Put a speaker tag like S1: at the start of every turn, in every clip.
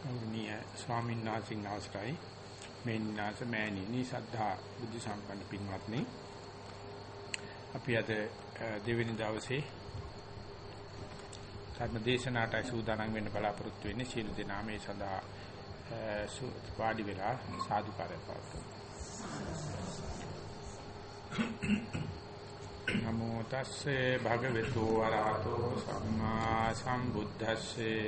S1: ගෞරවනීය ස්වාමීන් වහන්සේ අවසරයි. මේන්නාස මෑණියනි සද්ධා බුද්ධ සම්පන්න පින්වත්නි. අපි අද දෙවෙනි දවසේ ධර්ම දේශනාවට සූදානම් වෙන්න බලාපොරොත්තු වෙන්නේ. සීල දෙනා මේ සඳහා වාඩි වෙලා සාදුකාරය පවතුමු නමෝ තස්සේ භගවතු වරහතෝ සම්මා සම්බුද්දස්සේ.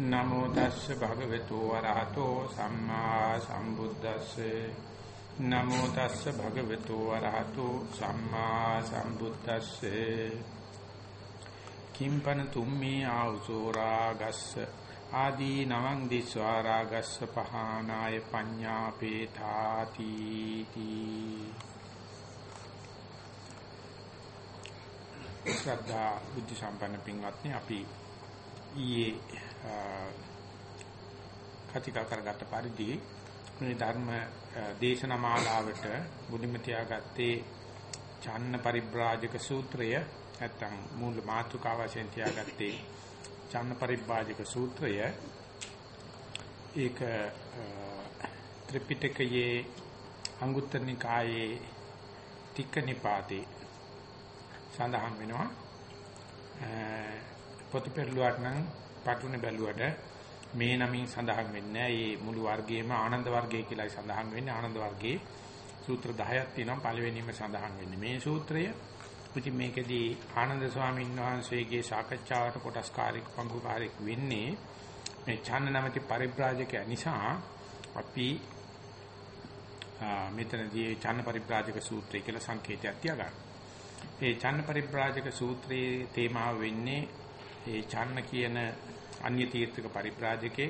S1: නමෝ තස්සේ භගවතු වරහතෝ සම්මා සම්බුද්දස්සේ. නමෝ තස්සේ භගවතු වරහතෝ සම්මා සම්බුද්දස්සේ. කිම්පන තුම්මේ ආඋසෝරා ගස්ස ආදී නවං දිස්වා රාගස්ස පහනාය පඤ්ඤාපේතාති තී. ශ්‍රද්ධා බුද්ධ සම්පන්න පින්වත්නි අපි ඊයේ කතිකා කරගත්ත පරිදි මේ ධර්ම දේශනා මාලාවට මුලින්ම තියාගත්තේ චන්න පරිබ්‍රාජක සූත්‍රය නැත්තම් මූල මාතෘකාව වශයෙන් තියාගත්තේ චන්න පරිබ්‍රාජක සූත්‍රය. ඒක ත්‍රිපිටකයේ අංගුත්තර නිකායේ තික්ක නිපාතේ සඳහන් වෙනවා පොත පෙරළුවට නම් පටුනේ බැලුවට මේ නමින් සඳහන් වෙන්නේ නැහැ. මේ මුළු වර්ගයේම ආනන්ද වර්ගය කියලායි සඳහන් වෙන්නේ. ආනන්ද වර්ගයේ සූත්‍ර 10ක් තියෙනවා. පළවෙනිම සඳහන් වෙන්නේ මේ සූත්‍රය. ඉතින් මේකෙදී ආනන්ද ස්වාමීන් වහන්සේගේ සාකච්ඡාවට කොටස්කාරී පංගුකාරී වෙන්නේ මේ ඡාන නැමැති පරිබ්‍රාජකයා නිසා අපි මෙතනදී ඡාන පරිබ්‍රාජක සූත්‍රය කියලා සංකේතයක් තියාගන්නවා. ඒ ඡන්න පරිබ්‍රාජක සූත්‍රයේ තේමාව වෙන්නේ ඒ ඡන්න කියන අන්‍ය තීර්ථක පරිබ්‍රාජකේ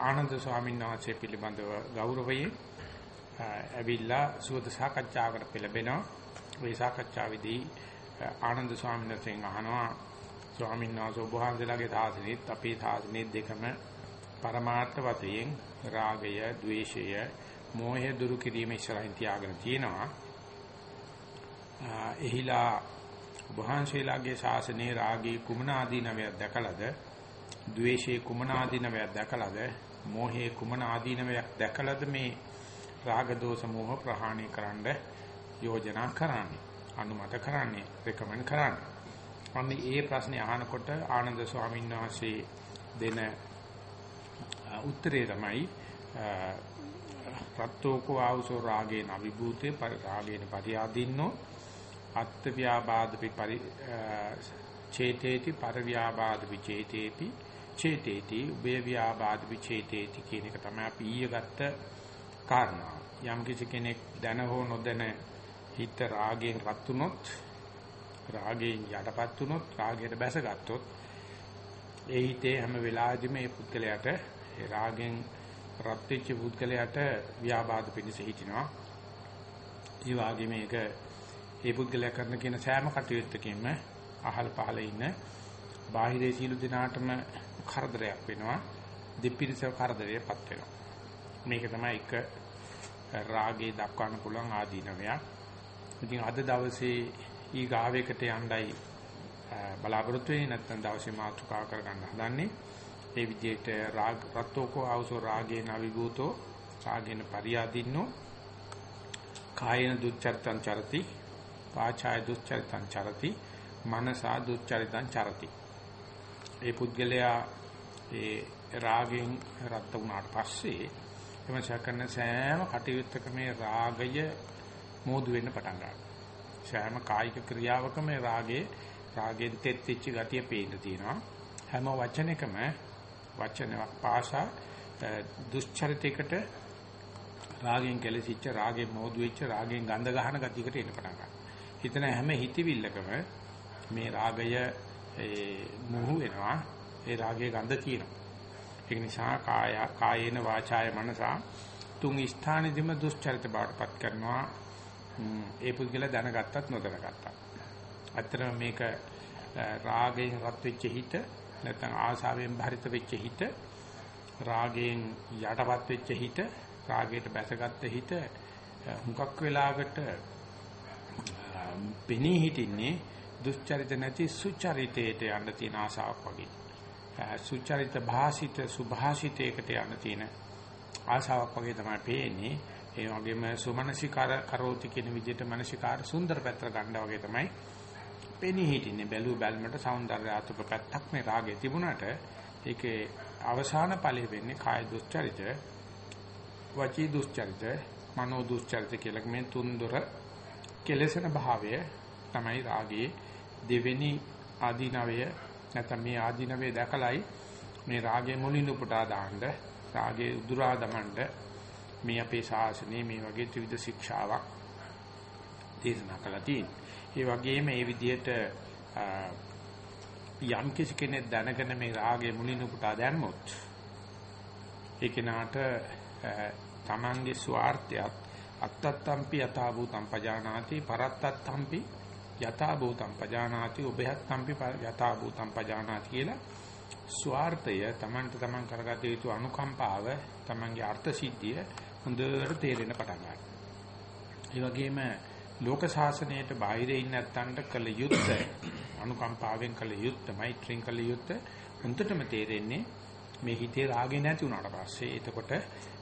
S1: ආනන්ද ස්වාමීන් වහන්සේ පිළිබඳව ගෞරවයෙන් ඇවිල්ලා සුවද සාකච්ඡාවකට පෙළඹෙනවා. ඒ සාකච්ඡාවේදී ආනන්ද ස්වාමීන් වහන්සේගෙන් අහනවා ස්වාමීන් වහන්සේ ඔබ වහන්සේලාගේ සාසනෙත් අපේ සාසනෙත් දෙකම පරමාර්ථ වශයෙන් රාගය, ద్వේෂය, මෝහය දුරු කිරීම ඉස්සරහින් තියාගෙන තියෙනවා. එහිලා වහන්සේලාගේ ශාසනයේ රාගී කුමන ආදීනවයක් දැකලාද? ද්වේෂයේ කුමන ආදීනවයක් දැකලාද? මෝහයේ කුමන ආදීනවයක් දැකලාද මේ රාග දෝෂ මෝහ ප්‍රහාණය කරන්න යෝජනා කරන්නේ? අනුමත කරන්නේ රෙකමන්ඩ් කරන්නේ? අන්නේ ඒ ප්‍රශ්නේ අහනකොට ආනන්ද ස්වාමීන් වහන්සේ දෙන උත්තරේ තමයි රත්තෝකෝ ආවසෝ රාගේන අවිභූතේ රාගේන පරියාදින්නෝ අත්ත්‍ය ව්‍යාබාධපි පරි චේතේති පරව්‍යාබාධපි චේතේති චේතේති උභය ව්‍යාබාධපි චේතේති කියන එක තමයි අපි ඊයේ ගත්ත කාරණා. යම් කිසි කෙනෙක් දැන හෝ නොදැන හිත රාගයෙන් රත් වුනොත් රාගයෙන් යටපත් වුනොත් රාගයට බැසගත්තොත් ඒ හිතේ හැම වෙලාවෙදිම මේ පුද්ගලයාට ඒ රාගෙන් රත් වෙච්ච පුද්ගලයාට ව්‍යාබාධ පිණිස හිටිනවා. ඒ වගේ මේක ඒ පුද්ගලයා කරන කියන සෑම කටයුත්තකින්ම අහල් පහල ඉන්න බාහිරේ සීළු දිනාටම කරදරයක් වෙනවා. දෙපිරිස කරදරයටපත් වෙනවා. මේක තමයි එක රාගේ දක්වන්න පුළුවන් ආදීනවයක්. ඉතින් අද දවසේ ඊ ගාවේකට යණ්ඩයි බලාපොරොත්තු වෙන්නේ නැත්නම් දවසේ මාතෘකා කරගන්න හදන්නේ. ඒ විදිහට රාග රත්තෝකෝ ආවසෝ රාගේන අවිභූතෝ රාගේන පරියාදින්නෝ කායන දුච්චර්තං චරති වාචාය දුස්චරිතං චරති මනසා දුස්චරිතං චරති. ඒ පුද්ගලයා ඒ රාගෙන් රත් වුණාට පස්සේ එමසා කරන සෑම කටයුත්තකම මේ රාගය මෝදු වෙන්න පටන් ගන්නවා. සෑම කායික ක්‍රියාවකම මේ රාගේ රාගෙන් තෙත් වෙච්ච ගතිය පේන්න තියෙනවා. හැම වචනයකම වචනයක් පාසා දුස්චරිතයකට රාගෙන් කෙලසිච්ච රාගෙන් මෝදු වෙච්ච රාගෙන් ගඳ ගහන ගතියකට එන්න පටන් ගන්නවා. හිතන හැම හිතවිල්ලකම මේ රාගය මුහු වෙනවා. ඒ රාගයේ ගඳ තියෙනවා. ඒක නිසා කාය කායේන වාචාය මනසා තුන් ස්ථානෙදිම දුස්චරිත බාටපත් කරනවා. ඒ පුද්ගල දැනගත්තත් නොදැනගත්තත්. අත්‍තරම මේක රාගයෙන් රත් වෙච්ච හිත නැත්නම් ආසාවෙන් භරිත වෙච්ච හිත රාගයෙන් යටපත් වෙච්ච හිත රාගයට බැසගත්ත හිත හුඟක් වෙලාකට පෙනී හිටින්නේ දුස්චරිත නැති සුචරිතයට යන්න තියෙන ආසාවක් වගේ. සුචරිත භාසිත සුභාසිතයකට යන්න තියෙන ආසාවක් වගේ තමයි පේන්නේ. ඒ වගේම සුමනසිකාර කරෝති කියන විදිහට මනසිකාර සුන්දර පැත්‍ර ගන්නවා වගේ තමයි පෙනී හිටින්නේ. බැලු බැලමට సౌందర్యාත්මක පැත්තක් මේ රාගේ තිබුණාට ඒකේ අවසාන ඵලය වෙන්නේ කාය දුස්චරිත, වචී දුස්චරිත, මනෝ දුස්චරිත කියලා මේ තුන් දොර කෙලෙසන භාවය තමයි රාගයේ දෙවෙනි ආධිනවය නැත්නම් මේ ආධිනවය දැකලයි මේ රාගයේ මුලින් උපුටා දාන්න රාගයේ උදුරා දමන්න මේ අපේ ශාසනයේ මේ වගේ ත්‍රිවිධ ශික්ෂාවක් දේශනා කළා තියෙනවා. ඒ වගේම මේ විදිහට යම් කිසි කෙනෙක් දැනගෙන මේ රාගයේ මුලින් උපුටා දැම්මොත් ඒ කෙනාට තමන්ගේ ස්වార్థයත් අත්තත්තම්පි යථා භූතම් පජානාති පරත්තත්තම්පි යථා භූතම් පජානාති උභයත්තම්පි යථා භූතම් පජානාති කියලා ස්වార్థය තමන්ට තමන් කරගත යුතු අනුකම්පාව තමන්ගේ අර්ථ සිද්ධිය හොඳට තේරෙන පටන් ගන්නවා. ඒ වගේම ලෝක ශාසනයට බාහිරේ ඉන්න නැත්තන්ට කළ යුත්තේ අනුකම්පාවෙන් කළ යුත්තේ මෛත්‍රියෙන් කළ යුත්තේ හොඳටම තේරෙන්නේ මේ හිතේ රාගේ නැති වුණාට පස්සේ එතකොට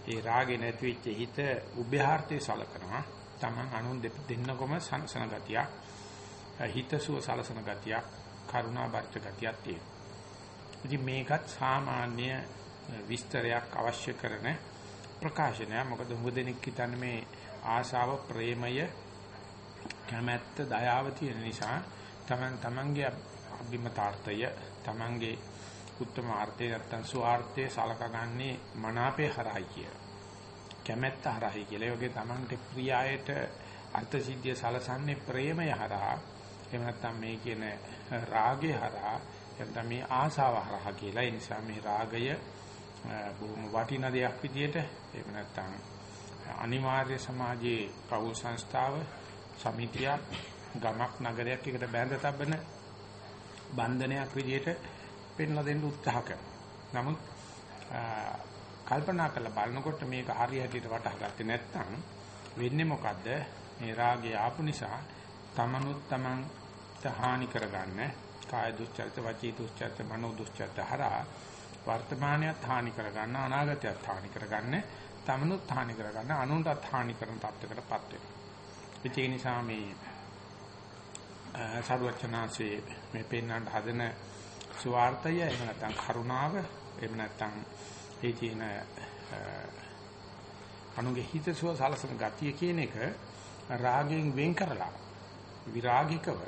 S1: ඒ රාගේ නැති වෙච්ච හිත උභයාර්ථයේ සලකනවා තමන් අනුන් දෙන්නකොම සනසන ගතියක් හිතසුව සලසන ගතියක් කරුණා බර්ච ගතියක් තියෙනවා. ඉතින් මේකත් සාමාන්‍ය විස්තරයක් අවශ්‍ය කරන ප්‍රකාශනය. මොකද හුඟ හිතන්නේ මේ ආශාව ප්‍රේමය කැමැත්ත දයාව තියෙන නිසා තමන් තමන්ගේ අභිමතාර්ථය තමන්ගේ උත්තම ආර්ථය නැත්තම් ස්වාර්ථය සලකගන්නේ මනාපේ හරහයි කියලා. කැමැත්ත හරහයි කියලා. ඒ වගේ තමන්ට ප්‍රියයට අර්ථ සිද්ධිය සලසන්නේ ප්‍රේමය හරහා. එහෙම නැත්තම් මේ කියන රාගය හරහා නැත්තම් මේ ආසාව හරහා කියලා. ඒ නිසා මේ රාගය බොහොම වටිනා දෙයක් විදිහට එහෙම නැත්තම් අනිවාර්ය සමාජයේ පෞල් සංස්ථාව සමිතියක් ගමක් නගරයක් එකට බැඳ තබන බන්ධනයක් විදිහට පෙන්ලා දෙන්න උත්සාහ කරනවා. නමුත් කල්පනා කරලා බලනකොට මේක හරියටියට වටහා ගත්තේ නැත්නම් වෙන්නේ මොකද්ද? මේ රාගය ආපු නිසා තමනුත් තමන් හානි කරගන්න කාය දුස්චරිත, වචී දුස්චරිත, මනෝ දුස්චරිත හරහා වර්තමානයත් හානි කරගන්න, අනාගතයත් හානි කරගන්න, තමනුත් හානි කරගන්න, අනුන්ටත් හානි කරන තත්යකටපත් වෙනවා. ඒ නිසා මේ සරුවචනාංශයේ මේ පෙන්වන්න හදන ස්වార్థය එහෙම නැත්නම් කරුණාව එහෙම නැත්නම් ඒ කියන අනුගේ හිතසුව සලසන ගතිය කියන එක රාගයෙන් වෙන් කරලා විරාගිකව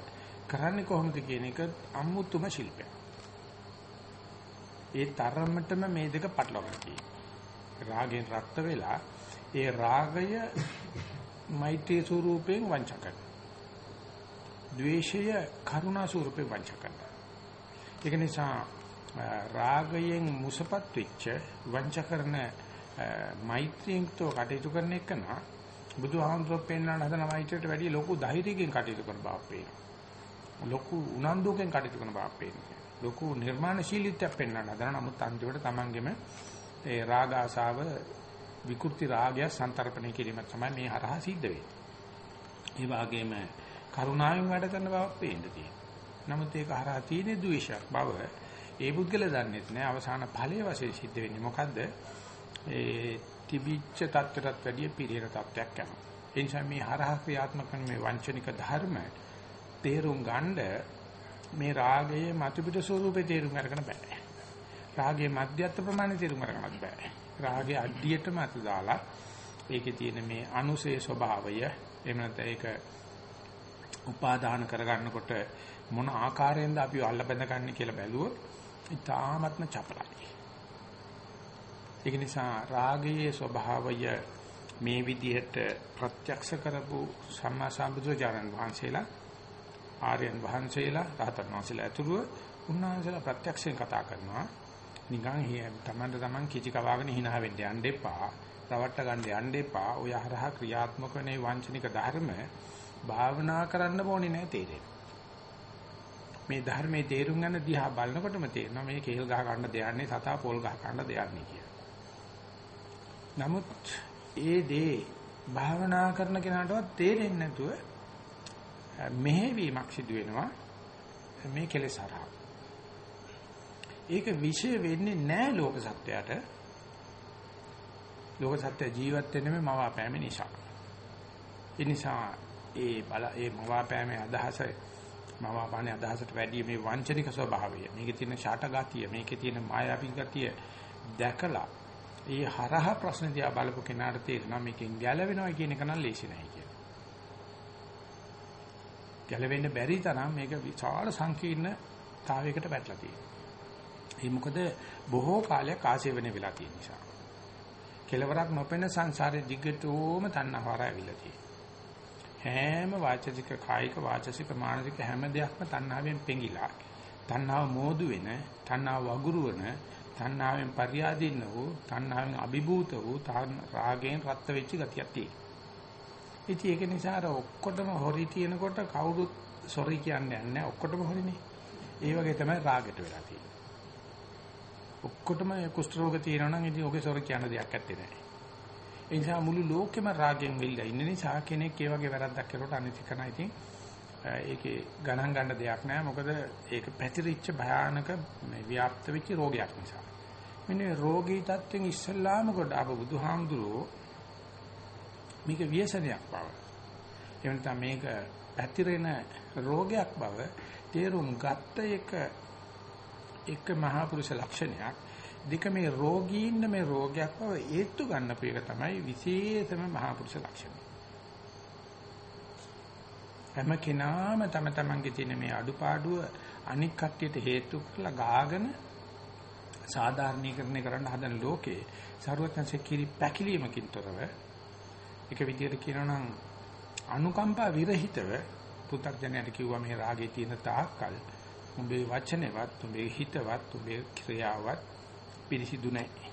S1: කරන්නේ කොහොමද කියන එක අමුතුම ශිල්පයක්. ඒ තරමටම මේ දෙක පටලවගෙන තියෙනවා. රාගයෙන් රක්ත වෙලා ඒ රාගය මෛත්‍රී ස්වරූපයෙන් වංච කරනවා. ද්වේෂය කරුණා ස්වරූපයෙන් වංච කරනවා. ඒක නිසා රාගයෙන් මුසපත් වෙච්ච වංච කරන මෛත්‍රියෙන් තෝ කටයුතු කරන එක නා බුදුහාමුදුරුවෝ පෙන්වන හදන මෛත්‍රියට වැඩිය ලොකු ධෛර්යයෙන් කටයුතු කරන බව පේනවා. ලොකු උනන්දුවකින් කටයුතු කරන බව පේනවා. ලොකු නිර්මාණශීලීත්වයක් පෙන්වන්න හදන නමුත් අන්තිමට තමන්ගෙම ඒ රාග ආසාව විකෘති රාගය සංතරපණය කිරීම තමයි මේ හරහා සිද්ධ වෙන්නේ. ඒ වගේම කරුණාවෙන් වැඩ කරන බවක් පේන්න තියෙනවා. නමුත් ඒක හරහා තියෙන ද්වේෂයක් බව ඒ පුද්ගල දන්නෙත් නෑ අවසාන ඵලයේ වශයෙන් සිද්ධ වෙන්නේ මොකද්ද? ඒ තිබිච්ච தත්තරත් වැඩිය පිළිහෙන තත්ත්වයක් යනවා. ඒ නිසා මේ හරහා ක්‍රියාත්මක කරන මේ වංචනික ධර්ම තේරුම් ගන්න මේ රාගයේ මතුපිට ස්වરૂපේ තේරුම් අරගෙන බෑ. රාගයේ මධ්‍යස්ථ ප්‍රමාණය තේරුම් අරගන්නත් බෑ. රාගයේ අඩියටම අත දාලා ඒකේ තියෙන මේ අනුසේ ස්වභාවය එහෙම නැත්නම් ඒක උපාදාන කරගන්නකොට මොන ආකාරයෙන්ද අපි අල්ල බැඳගන්නේ කියලා බැලුවොත් ඉතාමත්ම චපලයි. ඒක නිසා රාගයේ ස්වභාවය මේ විදිහට ප්‍රත්‍යක්ෂ කරපු සම්මා සම්බුදුරජාණන් වහන්සේලා ආර්යයන් වහන්සේලා රහතන් වහන්සේලා ඇතුළුව උන්වහන්සේලා ප්‍රත්‍යක්ෂයෙන් කතා කරනවා. නිකන් තමන්ට තමන් කිචි කවාගෙන hina වෙන්න යන්න එපා. රවට්ට ගන්න යන්න එපා. ඔය හරහා ක්‍රියාත්මක වෙන වංචනික ධර්ම භාවනා කරන්න ඕනේ නැහැ තේරෙන්නේ. මේ ධර්මයේ තේරුම් ගන්න දිහා බලනකොටම තේරෙනවා මේ කේල් ගහ ගන්න දෙයන්නේ සතා පොල් ගහ ගන්න දෙයන්නේ කියලා. නමුත් ඒ දේ භාවනා කරන කෙනාටවත් තේරෙන්නේ නැතුව මෙහෙවීමක් සිදු වෙනවා මේ කෙලෙස් හරහා. ඒක විශේෂ වෙන්නේ නැහැ ලෝක සත්‍යයට. ලෝක සත්‍ය ජීවත් වෙන්නේ මේ මවාපෑම නිසා. ඒ නිසා ඒ බල ඒ මවාපෑමේ අදහස මවාපානේ අදහසට වැඩිය මේ වංචනික ස්වභාවය මේකේ තියෙන ෂාටගතිය මේකේ තියෙන මායාවී ගතිය දැකලා ඒ හරහා ප්‍රශ්න දිහා බලපු කෙනාට තේරෙනවා මේකෙන් ගැලවෙනවා කියන එක නම් ලේසි නෑ කියලා. ගැලවෙන්න බැරි තරම් මේක විශාල සංකීර්ණතාවයකට වැටලා තියෙනවා. ඒ මොකද බොහෝ කාලයක් ආශේවන වෙලා තියෙන නිසා. කෙලවරක් නොපෙන සංසාරේ දිගටම තණ්හාවර ඇවිල්ලා තියෙනවා. හැම වාචසික කායික වාචසික මානසික හැම දෙයක්ම තණ්හාවෙන් පෙඟිලා. තණ්හාව මෝදු වෙන, තණ්හාව වගුරුවන, තණ්හාවෙන් පරියාදීන වූ, තණ්හාවෙන් අභිභූත වූ රාගයෙන් රත් වෙච්ච ගතියක් තියෙනවා. ඉතින් ඒක නිසා අර ඔක්කොටම හොරි තියෙනකොට කවුරුත් සොරි කියන්නේ නැහැ. ඔක්කොටම හොරිනේ. ඒ වගේ තමයි රාගෙට වෙලා තියෙන්නේ. ඔක්කොටම කුෂ්ඨ රෝග තියෙනවා නම් ඉතින් ඔගේ සොරි කියන දෙයක් ඇත්තේ නැහැ. ඒ නිසා මුළු ලෝකෙම රාගෙන් වෙල්ලා ඉන්න නිසා කෙනෙක් ඒ වගේ වැරද්දක් කරුවට අනිත් එකන ඉතින් ඒකේ ගණන් ගන්න දෙයක් නැහැ. මොකද ඒක පැතිරිච්ච භයානක ව්‍යාප්ත වෙච්ච රෝගයක් නිසා. මෙන්න රෝගී තත්ත්වෙන් ඉස්සල්ලාම කොට ආපු බුදුහාමුදුරුවෝ මේක ව්‍යසනයක් බව. එහෙම නැත්නම් මේක පැතිරෙන රෝගයක් බව තේරුම් ගත්ත එක එක මහා පුරුෂ ලක්ෂණයක්. දෙක මේ රෝගීන්න මේ රෝගයක් බව ඒත්තු ගන්න පියක තමයි විශේෂම මහා පුරුෂ ලක්ෂණය. හැම කෙනාම තම තමන්ගේ තියෙන මේ අඩුපාඩුව අනික් කට්ටියට හේතු කරලා ගාගෙන සාධාරණීකරණය කරන්න හදන ලෝකේ ਸਰවඥන්සේ කිරි පැකිලීමකින් තොරව එක විදියට කියනවා නම් අනුකම්පා විරහිතව පු탁 ජනයට කිව්වා මේ රාගේ තියෙන තාක්කල් උඹේ වචනේවත් උඹේ හිතවත් උඹේ ක්‍රියාවත් පිරිසිදු නැහැ.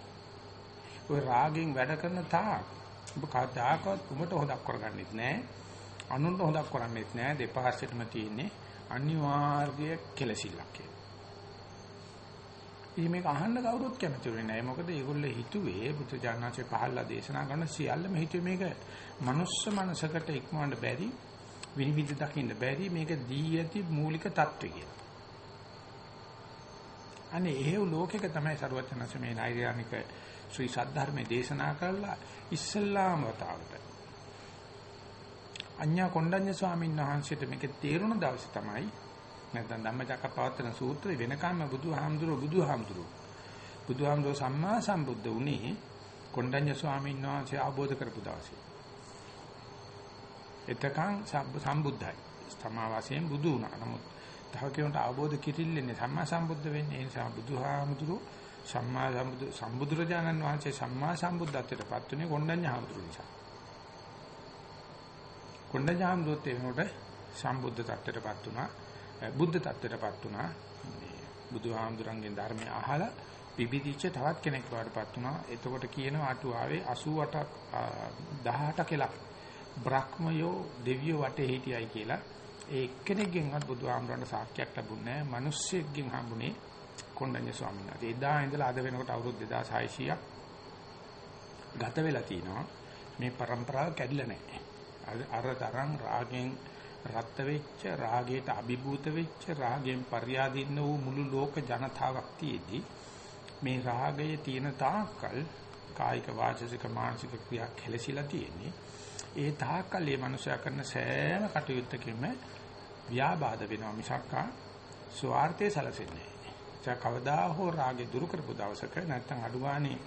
S1: ඔය රාගෙන් වැඩ කරන තාක් ඔබ කවදාකවත් උඹට හොදක් කරගන්නෙත් නැහැ. අනුන්ට හොදක් කරන්නෙත් නැහැ. දෙපාර්ශ්වෙටම තියෙන්නේ අනිවාර්ය කෙලසිල්ලක් කියලා. ඉතින් මේක අහන්න කවුරුත් කැමති වෙන්නේ නැහැ. මොකද මේගොල්ලෝ හිතුවේ බුදුජානනාංශයේ පහළලා දේශනා කරන සියල්ලම හිතුවේ මේක මනුස්ස මනසකට ඉක්මවන්න බැරි විනිවිද දකින්න බැරි මේක දී ඇති මූලික தত্ত্বය කියලා. අනේ එහෙව් ලෝකෙක තමයි සරුවචනස මේ නෛර්යානික ශ්‍රී සද්ධර්මයේ දේශනා කළා ඉස්සල්ලාම වතාවට. අඤ්ඤා කොණ්ඩඤ්ඤ ස්වාමීන් වහන්සේට මේක තේරුණ දවසේ තමයි නැත්නම් ධම්මචක්කපවත්තන සූත්‍රය වෙනකම්ම බුදුහාමුදුරුවෝ බුදුහාමුදුරුවෝ බුදුහාමුදුරුවෝ සම්මා සම්බුද්ධ වුණේ කොණ්ඩඤ්ඤ ස්වාමීන් වහන්සේ ආબોධ කරපු දවසේ. එතකන් සම්බුද්ධයි. තමා වශයෙන් බුදු වුණා. නමුත් තව කෙනෙකුට අවබෝධ කිරිල්ලන්නේ සම්මා සම්බුද්ධ වෙන්නේ ඒ නිසා බුදුහාමුදුරුවෝ සම්මා සම්බුදු සම්බුදුරජාණන් වහන්සේ සම්මා සම්බුද්ධත්වයට පත් වුණේ කොණ්ඩඤ්ඤ හාමුදුරුවෝ නිසා. කොණ්ඩඤ්ඤ හාමුදුරුවෝත් එනකොට සම්බුද්ධ තත්ත්වයට පත් වුණා. බුද්ධ tattරටපත් වුණා. මේ බුදුහාමුදුරන්ගෙන් ධර්මය අහලා පිබිදිච්ච තවත් කෙනෙක් වඩපත් වුණා. එතකොට කියනවා අටුවාවේ 88ක් 18 කියලා බ්‍රහ්මයෝ දෙවියෝ වටේ හිටියයි කියලා. ඒ එක්කෙනෙක්ගෙන්වත් බුදුහාමුදුරන්ට සාක්ෂියක් ලැබුණේ නැහැ. මිනිස්සෙක්ගෙන් හම්බුනේ කොණ්ඩඤ්ඤ ස්වාමීන් වහන්සේ. එදා ඉඳලා අද වෙනකොට අවුරුදු 2600ක් ගත වෙලා තිනවා. මේ પરම්පරාව කැඩිලා නැහැ. අර තරම් රාගෙන් රත් වෙච්ච රාගයට අභිභූත වෙච්ච රාගයෙන් පරියාදින්න වූ මුළු ලෝක ජනතාවක් තියේදී මේ රාගයේ තියෙන තාක්කල් කායික වාචසික මානසික ක්‍රියා කෙලසිලා තියෙන්නේ ඒ තාක්කල් මේ මනුෂයා කරන සෑම කටයුත්තකම ව්‍යාබාධ වෙනවා මිසක් ස්වార్థයේ සැලසෙන්නේ නැහැ. කවදා හෝ රාගේ දුරු කරපු දවසක නැත්තම් අඩුවානේ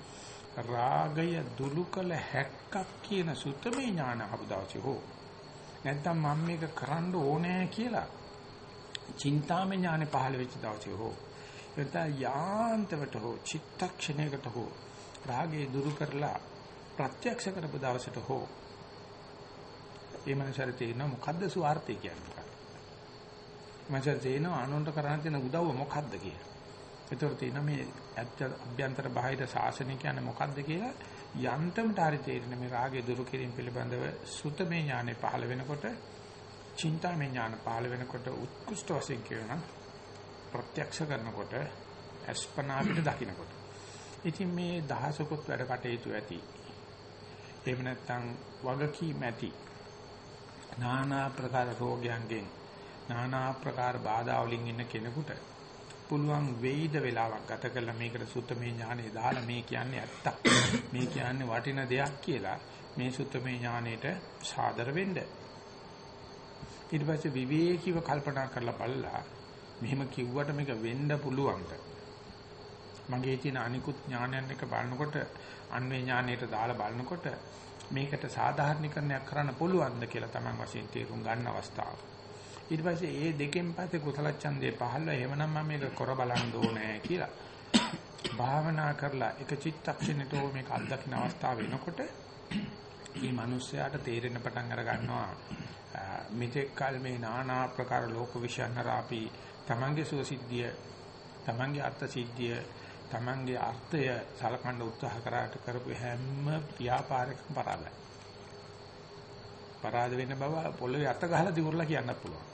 S1: රාගය දුරු කළ හැක්කක් කියන සුතමේ ඥාන හබු දවසේ හෝ නැත්නම් මම මේක කරන්න ඕනේ කියලා චින්තාමය ඥානෙ පහළ වෙච්ච දවසේ හෝ නැත්නම් යාන්තමට හෝ චිත්තක්ෂණයකට හෝ රාගේ දුරු කරලා ප්‍රත්‍යක්ෂ කරපු දවසට හෝ ඒ මනසට තේරෙනවා මොකද්ද ස්වార్థය කියන්නේ. මනසට තේරෙනවා අනුන්ට කරන්න තියෙන උදව්ව මොකද්ද කියලා. ඒතකොට තියෙන මේ අභ්‍යන්තර බාහිර ශාසනය කියන්නේ මොකද්ද කියලා යන්තමට හරි තේරෙන මේ රාගය දුරු කිරීම පිළිබඳව සුතමේ ඥානෙ පහළ වෙනකොට චින්තාමේ ඥාන පහළ වෙනකොට උත්කෘෂ්ඨ වශයෙන් කියනවා ප්‍රත්‍යක්ෂ කරනකොට අස්පනා පිට දකින්නකොට ඉතින් මේ දහසකුත් වැඩ කටයුතු ඇති එහෙම නැත්නම් වගකීම් ඇති নানা ප්‍රකාර රෝගයන්ගෙන් নানা ප්‍රකාර බාධා වලින් ඉන්න කෙනෙකුට පුළුවන් වෙයිද වෙලාවක් ගත කරලා මේකට සුත්තමේ ඥානෙ දාලා මේ කියන්නේ ඇත්තක් මේ කියන්නේ වටින දෙයක් කියලා මේ සුත්තමේ ඥානෙට සාදර වෙන්න ඊට පස්සේ විවේකීව කල්පනා කරලා බලලා මෙහෙම කිව්වට මේක වෙන්න පුළුවන්ද මගේ තියෙන අනිකුත් ඥානයන් එක බලනකොට අන්වේ ඥානයට දාලා බලනකොට මේකට සාධාරණීකරණයක් කරන්න පුළුවන්ද කියලා Taman වශයෙන් තේරුම් ගන්න අවස්ථාව. ඊට පස්සේ ඒ දෙකෙන් පස්සේ කුසල ඡන්දේ පහළ එහෙමනම් මම මේක කර බලන්න ඕනේ කියලා. භාවනා කරලා එක චිත්තක්ෂණයට ඕ මේක අත්දකින්න අවස්ථාව වෙනකොට මේ මිනිස්යාට තේරෙන පටන් අර ගන්නවා මෙතෙක් කල මේ নানা ආකාර ලෝක විශ්යන්තර අපි Tamange සුවසිද්ධිය Tamange අර්ථ සිද්ධිය Tamange අර්ථය සලකන්න උත්සාහ කරාට කරපු හැම ව්‍යාපාරයකම පරාදයි. පරාද වෙන බව පොළවේ අත ගහලා දිවුරලා කියන්නත් පුළුවන්.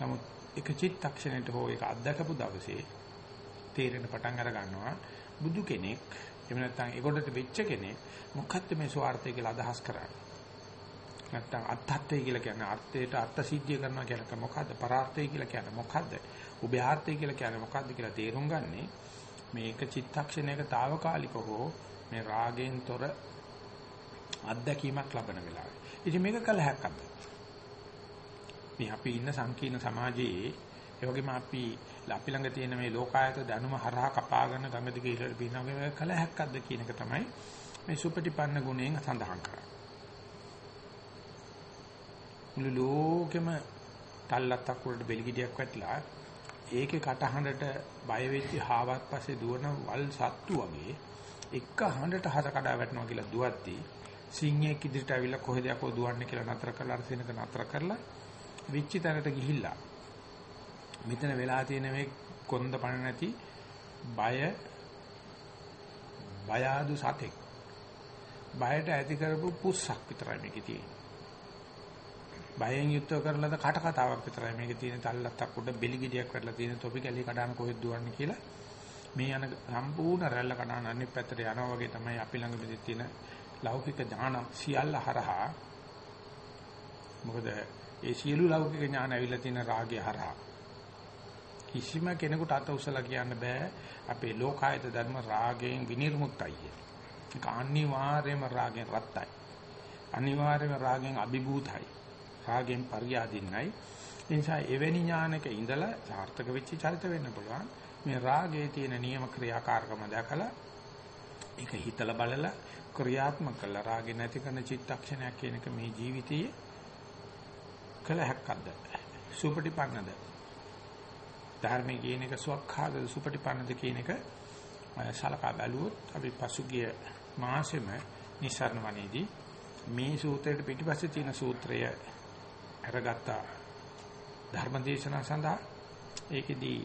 S1: නමුත් එක චිත්තක්ෂණයට හෝ ඒක අත්දකපු දවසේ තේරෙන පටන් අර ගන්නවා බුදු කෙනෙක් එහෙම නැත්නම් ඒකට වෙච්ච කෙනෙක් මොකක්ද මේ ස්වార్థය කියලා අදහස් කරන්නේ. නැත්නම් අත්හත්ය කියලා කියන්නේ අර්ථයට අර්ථ සිද්ධිය කරනවා කියන්නේ මොකද්ද? පරාර්ථය කියලා කියන්නේ මොකද්ද? උභයාර්ථය කියලා කියන්නේ මොකද්ද කියලා තේරුම් ගන්නේ මේක චිත්තක්ෂණයක తాවකාලිකව මේ රාගෙන් තොර අත්දැකීමක් ලබන වෙලාවේ. ඉතින් මේක කලහයක්ද? මේ අපි ඉන්න සංකීර්ණ සමාජයේ ඒ වගේම අපි අපි ළඟ තියෙන මේ ලෝකායත දැනුම හරහා කපාගෙන ගඟ දිගේ ඉහළට බිනවගේ කලහයක්ද කියන එක තමයි මේ සුපටිපන්න ගුණයෙන් සඳහන් කරන්නේ. මුළු ලෝකෙම තල්ලත්තක් උඩට බෙලිගිඩියක් වැටලා ඒකේ කටහඬට බය වෙච්ච හාවත් පස්සේ දුවන වල් සත්තු වගේ එක හඬට හත කඩා වැටෙනවා කියලා දුවද්දී සිංහයෙක් ඉදිරියට ඇවිල්ලා කොහෙද යකෝ දුවන්නේ කියලා නතර කරලා අර සෙනක නතර කරලා විච්චි තැනට ගිහිල්ලා මෙතන වෙලා තියෙන මේ කොන්ද පණ නැති බය බය ආදු සතෙක්. බයට ඇති කරපු පුස්සක් විතරයි මේකේ තියෙන්නේ. බයෙන් යුක්තව කරලද කට කතාවක් විතරයි. මේකේ තියෙන තල්ලත්තක් උඩ බෙලිගිඩියක් වැටලා තියෙන තොපි කැලි කඩාන කොහෙද දුවන්නේ කියලා මේ යන සම්පූර්ණ රැල්ල කඩාන අනිත් පැත්තට යනවා වගේ තමයි අපි ළඟ මෙතන තියෙන ලෞකික ඥාන සියල්ල හරහා. මොකද ඒ සියලු ලෞකික ඥාන ඇවිල්ලා තියෙන රාගය හරහා. කිසිම කෙනෙකුට අත උසලා කියන්න බෑ අපේ ලෝකායත ධර්ම රාගයෙන් විනිර්මුක්තයි ඒක අනිවාර්යයෙන්ම රාගයෙන් රත්තයි. අනිවාර්යයෙන්ම රාගයෙන් අභිභූතයි. රාගෙන් පරියාදින්නයි. ඒ නිසා එවැනි ඥානක ඉඳලා සාර්ථක වෙච්ච චරිත වෙන්න පුළුවන්. මේ රාගයේ තියෙන නියම ක්‍රියාකාරකම දැකලා ඒක හිතලා බලලා ක්‍රියාත්මක කළා රාගෙ නැති කරන චිත්තක්ෂණයක් කියන එක මේ ජීවිතයේ කළ හැක්කක්ද සුපටිපන්නද ධර්මයේ කියන එක සුවක්ඛාද සුපටිපන්නද කියන එක සලකා බැලුවොත් අපි පසුගිය මාසෙම නිසරණ වනේදී මේ සූත්‍රයට පිටිපස්සේ තියෙන සූත්‍රය අරගත්ත ධර්මදේශනා සඳහා ඒකෙදී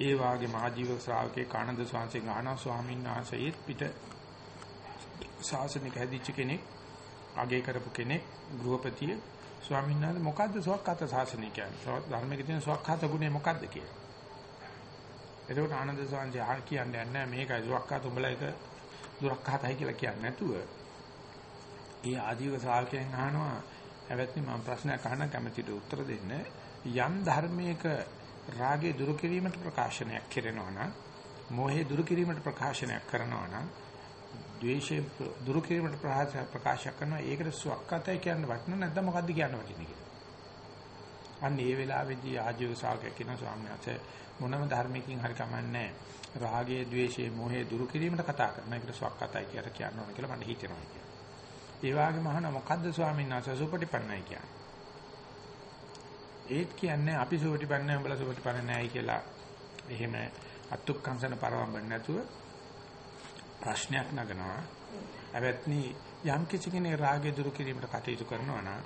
S1: ඒ වාගේ මහජීව ශ්‍රාවකේ කානන්ද ස්වාමීන් වහන්සේ ස්වාමීන් වහන්සේත් පිට ශාසනික හැදිච්ච කෙනෙක් අගය කරපු කෙනෙක් ගෘහපතිය. ස්වාමීන් වහන්සේ මොකද්ද සවක්කාත ශාසනය කියන්නේ? ධර්මයේ තියෙන සවක්කාත ගුණය මොකද්ද කියලා. එතකොට ආනන්ද ස්වාමීන් වහන්සේ කියන්නේ නැහැ. මේකයි සවක්කාත උඹලා එක දුරක්කාතයි කියලා කියන්නේ නැතුව. ඒ ආජීව ශ්‍රාවකයන් අහනවා හැබැයි මම ප්‍රශ්නයක් අහන්න කැමතිද උත්තර දෙන්න. යම් ධර්මයක රාගේ දුරු කිරීමට ප්‍රකාශනයක් කරනවා නම්, මෝහේ දුරු කිරීමට ප්‍රකාශනයක් කරනවා නම්, ද්වේෂේ දුරු කිරීමට ප්‍රකාශ කරනවා ඒකට සුවක්කතයි කියන්න වටින නැත්නම් මොකද්ද කියන්න වටින්නේ කියලා. අන්න ඒ වෙලාවේදී ආජීව ශාකය කියන ස්වාමීන් වහන්සේ මොනම ධර්මයකින් හරි කමන්නේ රාගයේ ද්වේෂයේ මොහේ දුරු කිරීමට කතා කරන එකට සුවක්කතයි කියලා කියන්න ඕන කියලා මට හිතෙනවා. ඒ වගේම අහන මොකද්ද ස්වාමීන් වහන්සේ සුපටිපන්නයි කියන්නේ? ඒත් කියන්නේ අපි සුපටිපන්නයි උඹලා සුපටිපන්න නැහැ කියලා එහෙම අත්ුක්කංශන පරවම්බන්න නැතුව ප්‍රශ්නයක් නගනවා. හැබැයි යම් කිසි කෙනෙක් රාගය දුරු කිරීමට කටයුතු කරනවා නම්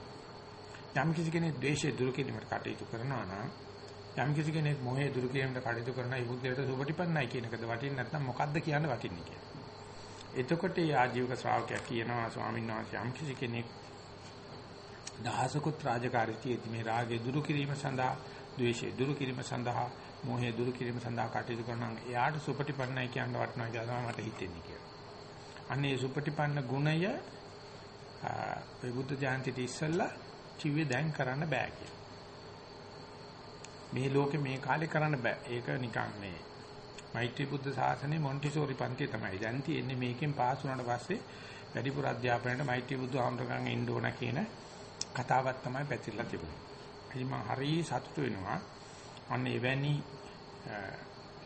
S1: යම් කිසි කෙනෙක් ද්වේෂය දුරු කිරීමට කටයුතු කරනවා නම් යම් කිසි කෙනෙක් මොහේ දුරු කිරීමට කටයුතු කරන ඒ බුද්ධයට සුපටිපන්නයි කියන එකද වටින්නේ නැත්නම් මොකද්ද කියන්න වටින්නේ කියලා. එතකොට ඒ ආජීවක ශ්‍රාවකයා කියනවා ස්වාමීන් වහන්සේ යම් කිසි කෙනෙක් දහසකුත් රාජකාරී තියෙති මේ රාගය දුරු කිරීම සඳහා, ද්වේෂය දුරු කිරීම සඳහා, මෝහය දුරු කිරීම සඳහා කටයුතු කරනවා. එයාට සුපටිපන්නයි කියන වටනවා කියලා මට හිතෙන්නේ කියලා. අන්නේ සුපටිපන්න ගුණය ඒ බුද්ධ ජයන්තිට ඉස්සෙල්ලා කිව්වේ දැන් කරන්න බෑ කියලා. මේ ලෝකේ මේ කාලේ කරන්න බෑ. ඒක නිකන් මේ මෛත්‍රී බුද්ධ ශාසනයේ මොන්ටිසෝරි පන්තිය තමයි. දැන් තියෙන්නේ මේකෙන් පාස් වුණාට පස්සේ වැඩිපුර අධ්‍යාපනයට මෛත්‍රී බුදු ආමරගන් එන්න ඕන කියන කතාවක් තමයි පැතිරලා තිබුණේ. ඉතින් මම හරි සතුටු වෙනවා. අන්න එවැනි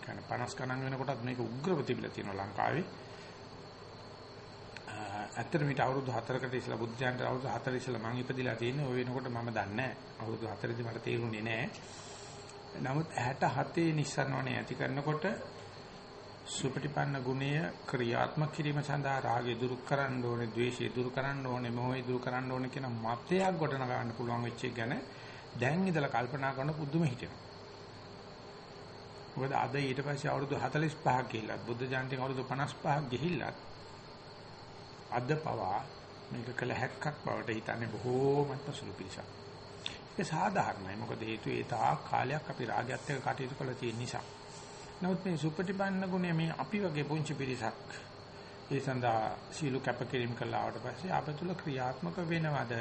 S1: kind 50 ගණන් වෙනකොටත් මේක උග්‍රව තිබිලා තියෙනවා ලංකාවේ. ඇත්තට මේට අවුරුදු 4කට ඉස්සලා බුද්ධ ජයන්ති අවුරුදු 4 ඉස්සලා මම ඉපදිලා තියෙන්නේ ওই වෙනකොට මම දන්නේ නැහැ. අවුරුදු 4දී මට තේරුනේ නැහැ. නමුත් 67 නිස්සරණවනේ ඇති කරනකොට සුපටිපන්න ගුණය ක්‍රියාත්මක කිරීම සඳහා රාගය දුරු කරන්න ඕනේ, ද්වේෂය දුරු කරන්න ඕනේ, මොහය දුරු කරන්න ඕනේ කියන මතයක් ගොඩනගා ගන්න පුළුවන් වෙච්ච එක ගැන දැන් ඉඳලා කල්පනා කරන පුදුම හිතෙනවා. මොකද අද ඊට පස්සේ අවුරුදු 45ක් ගිහිල්ලා බුද්ධ ජයන්ති අවුරුදු 55ක් ගිහිල්ලා අද පවා මේක කළ හැක්කක් බවට හිතන්නේ බොහෝමත්ම සුළු පිළිසක්. ඒක සාධාරණයි. මොකද හේතුව ඒ තාක් කාලයක් අපි රාගයත් එක්ක කටයුතු කළ තියෙන නිසා. නමුත් මේ සුපටිපන්න ගුණය මේ අපි වගේ පුංචි පිරිසක් ඒ සඳහා සීල කැපකිරීම කළා ආවට පස්සේ අපතුල ක්‍රියාත්මක වෙනවද?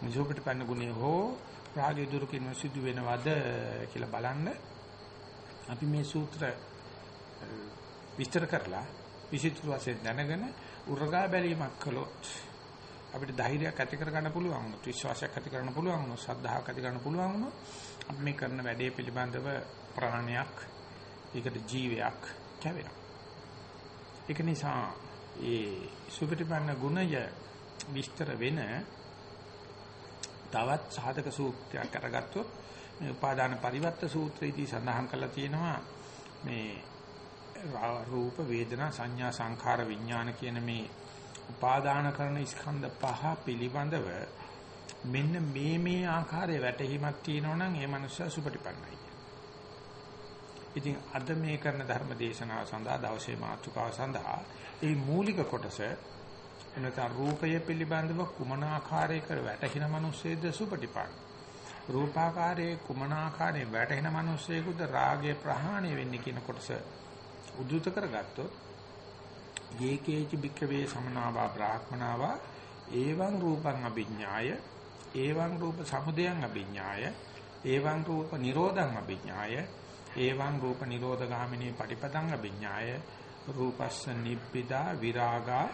S1: මේ සුපටිපන්න ගුණය හෝ රාගය දුරු කිරීම සිදු වෙනවද කියලා බලන්න අපි මේ සූත්‍ර විස්තර කරලා විචිත්‍ර වශයෙන් දැනගෙන උරගා බැලීමක් කළොත් අපිට ධෛර්යයක් ඇති කරගන්න පුළුවන් වුණොත් විශ්වාසයක් ඇති කරගන්න පුළුවන් වුණොත් ශ්‍රද්ධාවක් ඇති කරගන්න පුළුවන් වුණොත් අපි මේ කරන වැඩේ පිළිබඳව ප්‍රාණයක් ඒකට ජීවයක් කැවෙනවා. ඒක නිසා ඒ සුපටිපන්න ගුණය විස්තර වෙන තවත් සාධක සූත්‍රයක් අරගත්තොත් මේ උපාදාන පරිවර්ත සූත්‍රයේදී සඳහන් කරලා තියෙනවා මේ රූප වේදනා සංඥා සංඛාර විඥාන කියන මේ උපාදාන කරන ස්කන්ධ පහ පිළිබඳව මෙන්න මේ මේ ආකාරයේ වැටහීමක් තියෙනවා නම් ඒ මනුස්සයා සුපටිපන්නයි. ඉතින් අද මේ කරන ධර්ම දේශනාව සඳහා දවසේ මාතෘකාව සඳහා ඒ මූලික කොටස එනතර රූපය පිළිබඳව කුමන ආකාරයක වැටහින මිනිස්සෙද සුපටිපන්න. රූපාකාරයේ කුමන ආකාරයෙන් වැටහෙන මිනිස්සෙකුද රාගය ප්‍රහාණය වෙන්නේ කියන කොටස උද්දුත කරගත්තොත් යේකේච බික්කවේ සමනාවා බ්‍රාහ්මනාවා ඒවං රූපං අභිඥාය ඒවං රූප සමුදයං අභිඥාය ඒවං රූප නිරෝධං අභිඥාය ඒවං රූප නිරෝධගාමිනී පටිපදං අභිඥාය රූපස්ස නිබ්බිදා විරාගා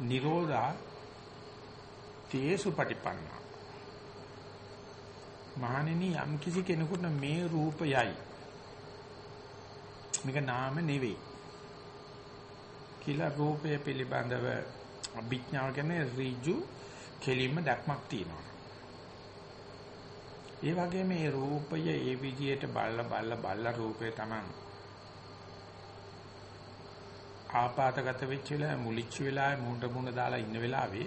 S1: නිරෝධා තේසු පටිපන්නා මහණෙනි යම් කිසි කෙනෙකුට මේ රූපයයි මේක නාම නෙවෙයි කියලා රූපය පිළිබඳව අභිඥාව කියන්නේ ඍජු කෙලින්ම දැක්මක් තියෙනවා. ඒ වගේම මේ රූපය ඒ විදිහට බල්ල බල්ල බල්ල රූපේ Taman ආපాతගත වෙච්ච වෙලාව මුලිච්ච වෙලාවේ මූණ මූණ දාලා ඉන්න වෙලාවේ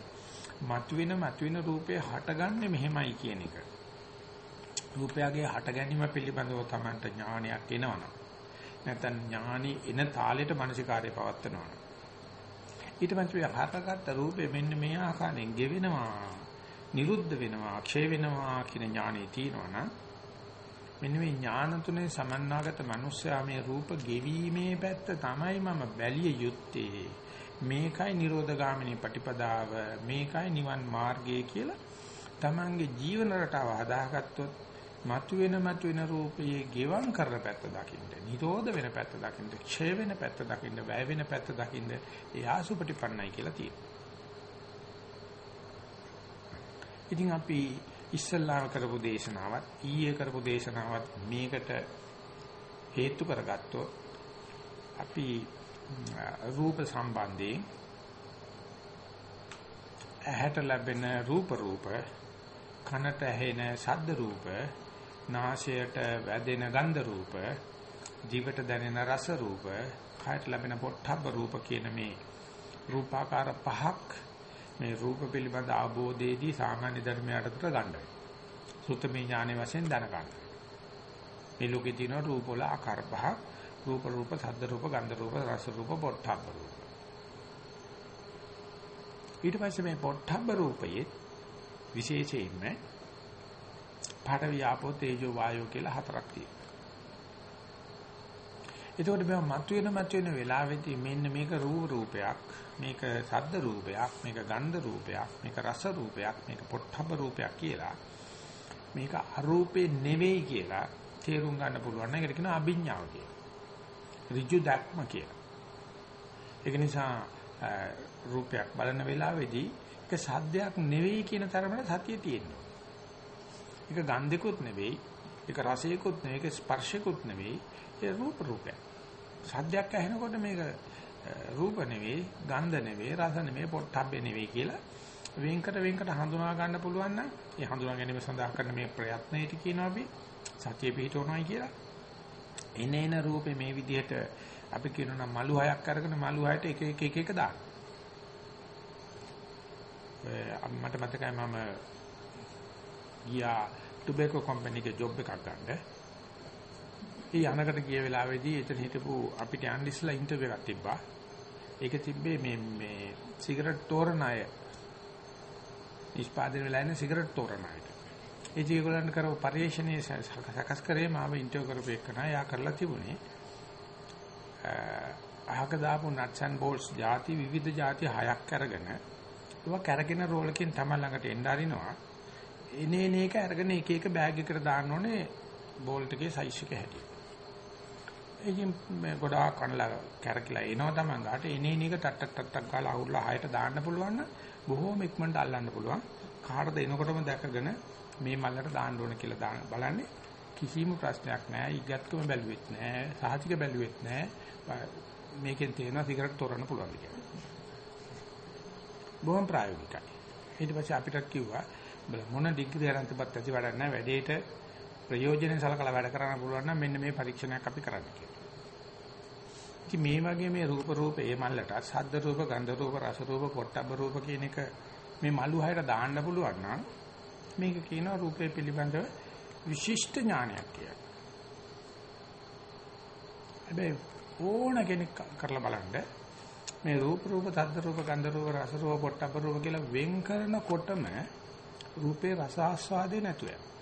S1: මතුවෙන මතුවෙන රූපේ හටගන්නේ මෙහෙමයි කියන එක. රූපයගේ හට ගැනීම පිළිබඳව Tamanට ඥානයක් එනවනම් නැත්නම් ඥානි එන තාලෙට මානසිකාර්ය පවත්නවා. ඊට පස්සේ හටගත්ත රූපේ මෙන්න මේ ආකාරයෙන් ගෙවෙනවා, නිරුද්ධ වෙනවා, ක්ෂය වෙනවා කියන ඥානෙ තියෙනවනම් මෙන්න මේ ඥාන තුනේ සමන්නාගත මිනිස්සයා මේ රූප ගෙවීමේ පැත්ත තමයි මම බැලිය යුත්තේ. මේකයි නිරෝධගාමිනී පටිපදාව, මේකයි නිවන් මාර්ගය කියලා තමන්ගේ ජීවන රටාව හදාගත්තොත් මතුවෙන මතුවෙන රූපයේ ගෙවම් කරන පැත්ත දකින්න, නිරෝධ වෙන පැත්ත දකින්න, ක්ෂය වෙන පැත්ත දකින්න, වැය වෙන පැත්ත දකින්න එයා සුපටිපන්නයි කියලා තියෙනවා. ඉතින් අපි ඉස්සල්ලාම කරපු දේශනාවත් ඊයේ කරපු දේශනාවත් මේකට හේතු කරගත්තොත් අපි රූප සම්බන්ධයෙන් ඇහැට ලැබෙන රූප රූප කනට ඇහෙන ශබ්ද රූප නාසයට වැදෙන ගන්ධ රූප, දිවට දැනෙන රස රූප, කායට ලැබෙන පොට්ටබ්බ රූප කියන මේ රූපාකාර පහක් මේ රූප පිළිබඳ අවබෝධයේදී සාමාන්‍ය ධර්මයට ගන්නයි. සුත්තමේ ඥානෙ වශයෙන් දැනගන්න. මේ ලෝකේ තියෙන රූප වල ආකාර පහක් රූප රූප, ශබ්ද රූප, ගන්ධ රූප, රස රූප, පොට්ටබ්බ රූප. ඊට පස්සේ මේ පොට්ටබ්බ රූපයේ විශේෂයෙන්ම පඨවි ආපෝ තේජෝ වායෝ කියලා හතරක් තියෙනවා. එතකොට මේ මතුවෙන මතුවෙන වෙලාවෙදී මෙන්න මේක රූප රූපයක්, මේක ශබ්ද රූපයක්, මේක ගන්ධ රූපයක්, මේක රස රූපයක්, මේක පොට්ටබ්බ රූපයක් කියලා මේක අරූපේ නෙවෙයි කියලා තේරුම් ගන්න පුළුවන් නම් ඒකට කියනවා අභිඥාව කියලා. ඍජු දැක්ම කියලා. ඒක නිසා රූපයක් බලන වෙලාවේදී ඒක සද්දයක් නෙවෙයි කියන තරමට සතිය තියෙනවා. ඒක ගන්ධිකුත් නෙවෙයි, ඒක රසයකුත් නෙවෙයි, ඒක ස්පර්ශයකුත් නෙවෙයි, ඒ රූප රූපයක්. සද්දයක් ඇහෙනකොට මේක රූප නෙවෙයි, ගන්ධ නෙවෙයි, රස නෙවෙයි, පොට්ටබ්බේ නෙවෙයි කියලා වෙන්කට වෙන්කට හඳුනා ගන්න පුළුවන් නම් ඒ හඳුනා ගැනීම සඳහා කරන මේ ප්‍රයත්නයේට කියනවා අපි සතිය පිහිටවනවායි කියලා. එනේන රූපේ මේ විදිහට අපි කියනවා නම් මලු හයක් අරගෙන මලු හයට එක එක එක එක දාන්න. මට මතකයි මම ගියා ටොබැකෝ කම්පැනි එකේ ජොබ් එකක් ගන්න. ඒ යනකට ගිය වෙලාවේදී එතන හිටපු අපිට යන්න ඉස්සලා ඉන්ටර්විව් එකක් තිබ්බා. ඒක තිබ්බේ මේ මේ සිගරට් තෝරන අය නිෂ්පාදනය වෙලා ඉන්න සිගරට් තෝරන අයට. ඒ ජීවිතවලට කරව පරිශ්‍රණයේ සකස් කරේ මාව ඉන්ටර්විව් කරපු එකන යා කරලා තිබුණේ. අහක දාපු nuts and bolts ಜಾති විවිධ ಜಾති හයක් අරගෙන ඒවා කැරගෙන රෝලකින් තමයි ළඟට එන්න අරිනවා. එනේන එක අරගෙන එක එක බෑග් එකකට දාන්න ඕනේ බෝල්ට් එකේ සයිස් එක හැටි. ඒකෙන් ගොඩාක් කනලා කැරකිලා එනවා තමයි ගාට එනේන එක ටක් ටක් ටක් ටක් ගාලා අවුල්ලා හයට දාන්න පුළුවන් නම් බොහෝම ඉක්මනට අල්ලන්න පුළුවන්. කාටද එනකොටම දැකගෙන මේ මල්ලට දාන්න ඕන කියලා දාන්න බලන්නේ කිසිම ප්‍රශ්නයක් නැහැ. ඉගත්කම බැලුවෙත් නැහැ. සාහිතික බැලුවෙත් නැහැ. මේකෙන් තේරෙනවා සිගරට් තොරන්න පුළුවන් කියලා. බොහොම ප්‍රායෝගිකයි. ඊට පස්සේ අපිට කිව්වා බල මොන ඩිග්‍රී අරන් තිබ්බත් ඇති වැඩක් නැහැ. වැඩේට ප්‍රයෝජනෙ සලකලා වැඩ කරන්න පුළුවන් නම් මෙන්න මේ පරීක්ෂණයක් අපි කරන්න කියලා. ඉතින් මේ වගේ මේ රූප රූප ඒ මල්ලට සද්ද රූප, ගන්ධ රූප, රස රූප, පොට්ටබ්බ රූප කියන එක මේ මලු හයට දාන්න පුළුවන් නම් මේක කියනවා රූපේ පිළිබඳව විශිෂ්ට ඥානයක් කියලා. හැබැයි ඕන කෙනෙක් කරලා බලන්න මේ රූප රූප, සද්ද රූප, ගන්ධ රූප, රස රූප, පොට්ටබ්බ රූප කියලා වෙන් කරනකොටම රූපේ රස ආස්වාදේ නැතුව යනවා.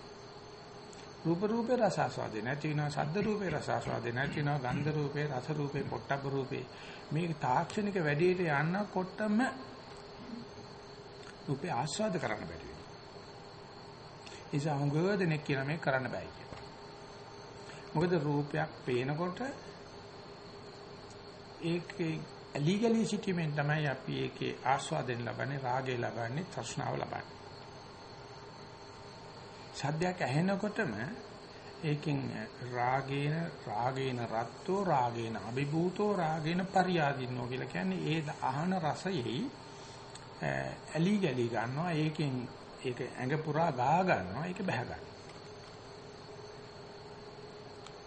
S1: රූප රූපේ රස ආස්වාදේ නැති වෙනවා ශබ්ද රූපේ රස ආස්වාදේ නැති වෙනවා ගන්ධ රූපේ රස රූපේ පොට්ටබ්බ රූපේ. මේ තාක්ෂණික වැඩේට යනකොටම රූපේ ආස්වාද කරන්න බැරි වෙනවා. ඒසා හුඟවදෙනෙක් කියන මේ කරන්න බෑ කියලා. මොකද රූපයක් පේනකොට ඒකේ ඇලිගලි සිටීමෙන් තමයි අපි ඒකේ ආස්වාදෙන් ලබන්නේ රාගය ලබන්නේ තෘෂ්ණාව ලබන්නේ. සද්දයක් ඇහෙනකොටම ඒකෙන් රාගේන රාගේන රත්තෝ රාගේන අභිභූතෝ රාගේන පරියාදින්නෝ කියලා කියන්නේ ඒ අහන රසෙහි ඇලි ගලි ගන්නවා. ඒකෙන් ඒක ඇඟ පුරා ගා ගන්නවා. ඒක බහ ගන්නවා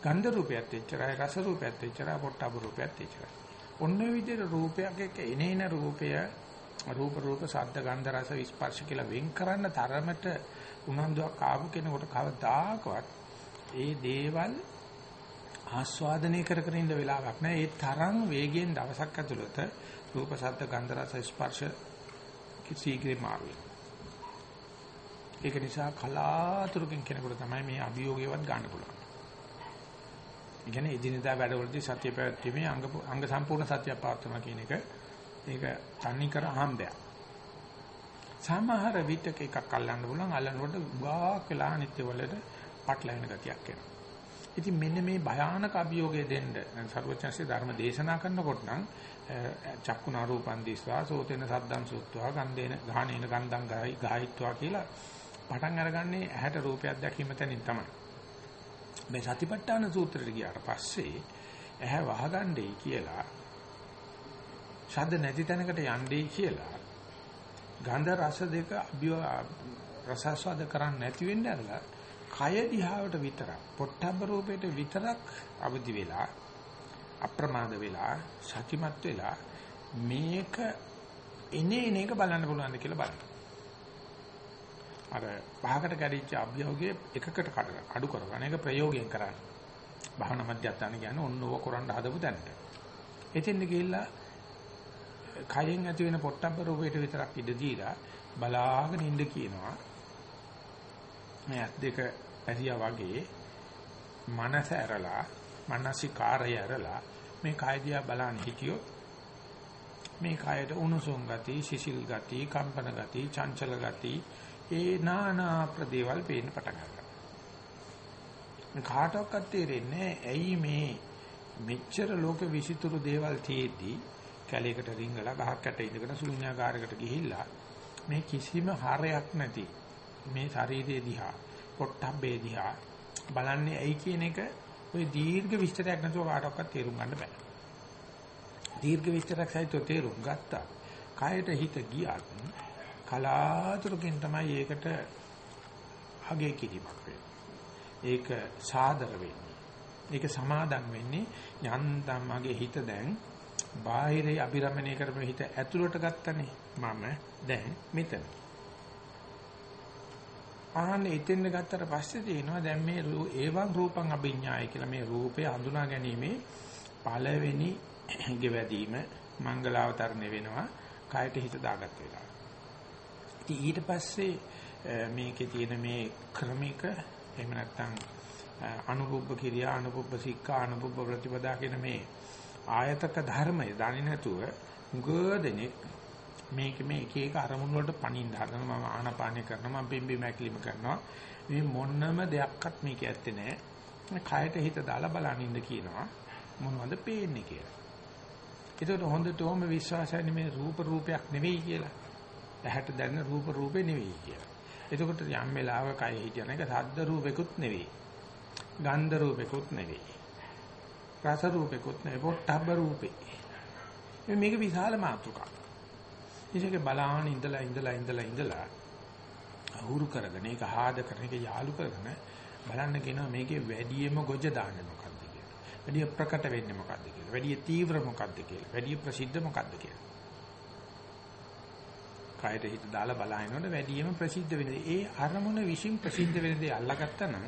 S1: ගන්ධ රූපයත් එච්චරයි රස රූපයත් එච්චරයි පොට්ටබ රූපයත් එච්චරයි. ඔන්න විදිහට රූපයක් එක්ක එනේන රූපය රූප රූප ශබ්ද ගන්ධ රස ස්පර්ශ කියලා වෙන් කරන්න තරමට උනන්දුවක් ආපු කෙනෙකුට කවදාකවත් ඒ දේවල් ආස්වාදනය කර කර ඉඳ වෙලාවක් නැහැ. ඒ තරම් වේගයෙන් දවසක් ඇතුළත රූප ශබ්ද ගන්ධ රස ස්පර්ශ කිසිග්‍රේ මාරුයි. ඒක නිසා කලාතුරකින් කෙනෙකුට තමයි මේ අභියෝගයවත් ගන්න පුළුවන්. ඒ කියන්නේ එදිනෙදා වැඩවලදී සත්‍ය පැවැත්වීමේ අංග අංග සම්පූර්ණ සත්‍ය පවත්වනවා කියන එක ඒක තනි කර අහම්බයක්. සමහර විටක එකක් අල්ලන්න පුළුවන් අල්ලනකොට ගාක් වෙලා අනිත්‍ය වලට පටලැවෙන ගතියක් එනවා. ඉතින් මෙන්න මේ භයානක අභියෝගය දෙන්න සර්වචන්සේ ධර්ම දේශනා කරනකොට නම් චක්කුණා රූපන් දිස්වා සෝතේන සද්දම් සුත්වා ගන්ධේන ගාහනේන ගන්ධං ගායිත්වා කියලා පටන් අරගන්නේ ඇහැට රූපයක් දැකීම තැනින් තමයි. මේ සතිපට්ඨාන සූත්‍රයට ගියාට පස්සේ ඇහැ වහගන්නයි කියලා ශබ්ද නැති තැනකට යන්නේ කියලා ගන්ධ රස දෙක රසස්වාද කරන්නේ නැති වෙන්නේ අරලා කය දිහාවට විතරක් පොට්ටබ්බ රූපයට විතරක් අවදි වෙලා අප්‍රමාද වෙලා සතිමත් වෙලා මේක එනේ එන එක බලන්න පුළුවන්ද කියලා බලන්න. අර පහකට කැඩිච්ච අභ්‍යෝගයේ එකකට අඩු කරගන්න එක ප්‍රයෝගයෙන් කරන්න. භාවනා මධ්‍යස්ථාන කියන්නේ ඔන්න ඕක කරන්න හදපු තැනට. එතෙන්ද ගිහිල්ලා කයෙන් ඇති වෙන පොට්ටබ්බ රූපයට විතරක් ඉඩ දීලා බලාගෙන ඉන්න කියනවා. මේ ඇස් දෙක ඇරියා වගේ මනස ඇරලා මනසිකාරය ඇරලා මේ කය දිහා බලන්න හිටියොත් මේ කයට උණුසුම් ගති, සිසිල් ගති, කම්පන ගති, චංචල ගති, ඒ නානා ප්‍රදේවල් පේන්න පටන් ගන්නවා. කාටවත් තේරෙන්නේ ඇයි මේ මෙච්චර ලෝක විසිතුරු දේවල් තියේදී කැලේකට රිංගලා ගහක් යට ඉඳගෙන ශූන්‍යාකාරයකට ගිහිල්ලා මේ කිසිම හරයක් නැති මේ ශරීරයේ දිහා පොට්ටබ්බේ දිහා බලන්නේ ඇයි කියන එක ওই දීර්ඝ විස්තරයක් නැතුව කාටවත් තේරුම් ගන්න බෑ. දීර්ඝ විස්තරයක් සහිතව තේරුම් ගත්තා. කායට හිත ගියත් කලාතුරකින් තමයි ඒකට අගය කිරීමක් වෙන්නේ. ඒක සාදර වෙන්නේ. ඒක සමාදම් වෙන්නේ යන්තම් මගේ හිත දැන් බාහිරේ අභිරමණය කරපු හිත ඇතුළට ගත්තනේ මම දැන් මෙතන. ආන්නේ ඉතින් ගත්තට පස්සේ තියෙනවා දැන් මේ ඒවං රූපං අභිඥාය කියලා මේ රූපය හඳුනා ගැනීමේ පළවෙනි ගෙවැදීම මංගලාවතරණය වෙනවා කායට හිත දාගත් වෙලාව. ඉතින් ඊට පස්සේ මේකේ තියෙන මේ ක්‍රමික එහෙම නැත්නම් අනුභව කිරියා අනුභව සික්ඛා අනුභව ප්‍රතිපදා කියන මේ ආයතක ධර්මය දන්නේ නැතුව ගොඩනෙක් මේක මේ එක එක අරමුණු වලට පණින්න හදනවා. මම ආනාපානය කරනවා මම බිම්බි මැකිලිම කරනවා. මේ මොන්නම දෙයක්වත් මේක ඇත්තේ නැහැ. කයට හිත දාලා බලන් ඉන්න කියනවා. මොනවද පේන්නේ කියලා. ඒකට හොඳටම විශ්වාසයි මේ රූප රූපයක් නෙවෙයි කියලා. ඇහැට දැනෙන රූප රූපේ නෙවෙයි කියලා. එතකොට යම් වෙලාවක කය හිටියන එක සද්ද රූපෙකුත් නෙවෙයි. ගන්ධ රූපෙකුත් නෙවෙයි. රස රූපෙකුත් නෙවෙයි පොට්ටබ්බ රූපේ මේක විශාල මාතෘකාවක් ඉතින් බලාන ඉඳලා ඉඳලා ඉඳලා ඉඳලා අහුරු කරගෙන ඒක ආද කරන එක යාලු කරගෙන බලන්න කියනවා මේකේ වැඩියම ගොජ දාන්නේ මොකද්ද කියලා. වැඩිය ප්‍රකට වෙන්නේ මොකද්ද කියලා. වැඩිය තීව්‍ර මොකද්ද කියලා. වැඩිය ප්‍රසිද්ධ මොකද්ද කියලා. කායට හිත දාලා බලනකොට වැඩියම ප්‍රසිද්ධ වෙන ඒ අරමුණ විශ්ින් ප්‍රසිද්ධ වෙන දේ අල්ලගත්තා නම්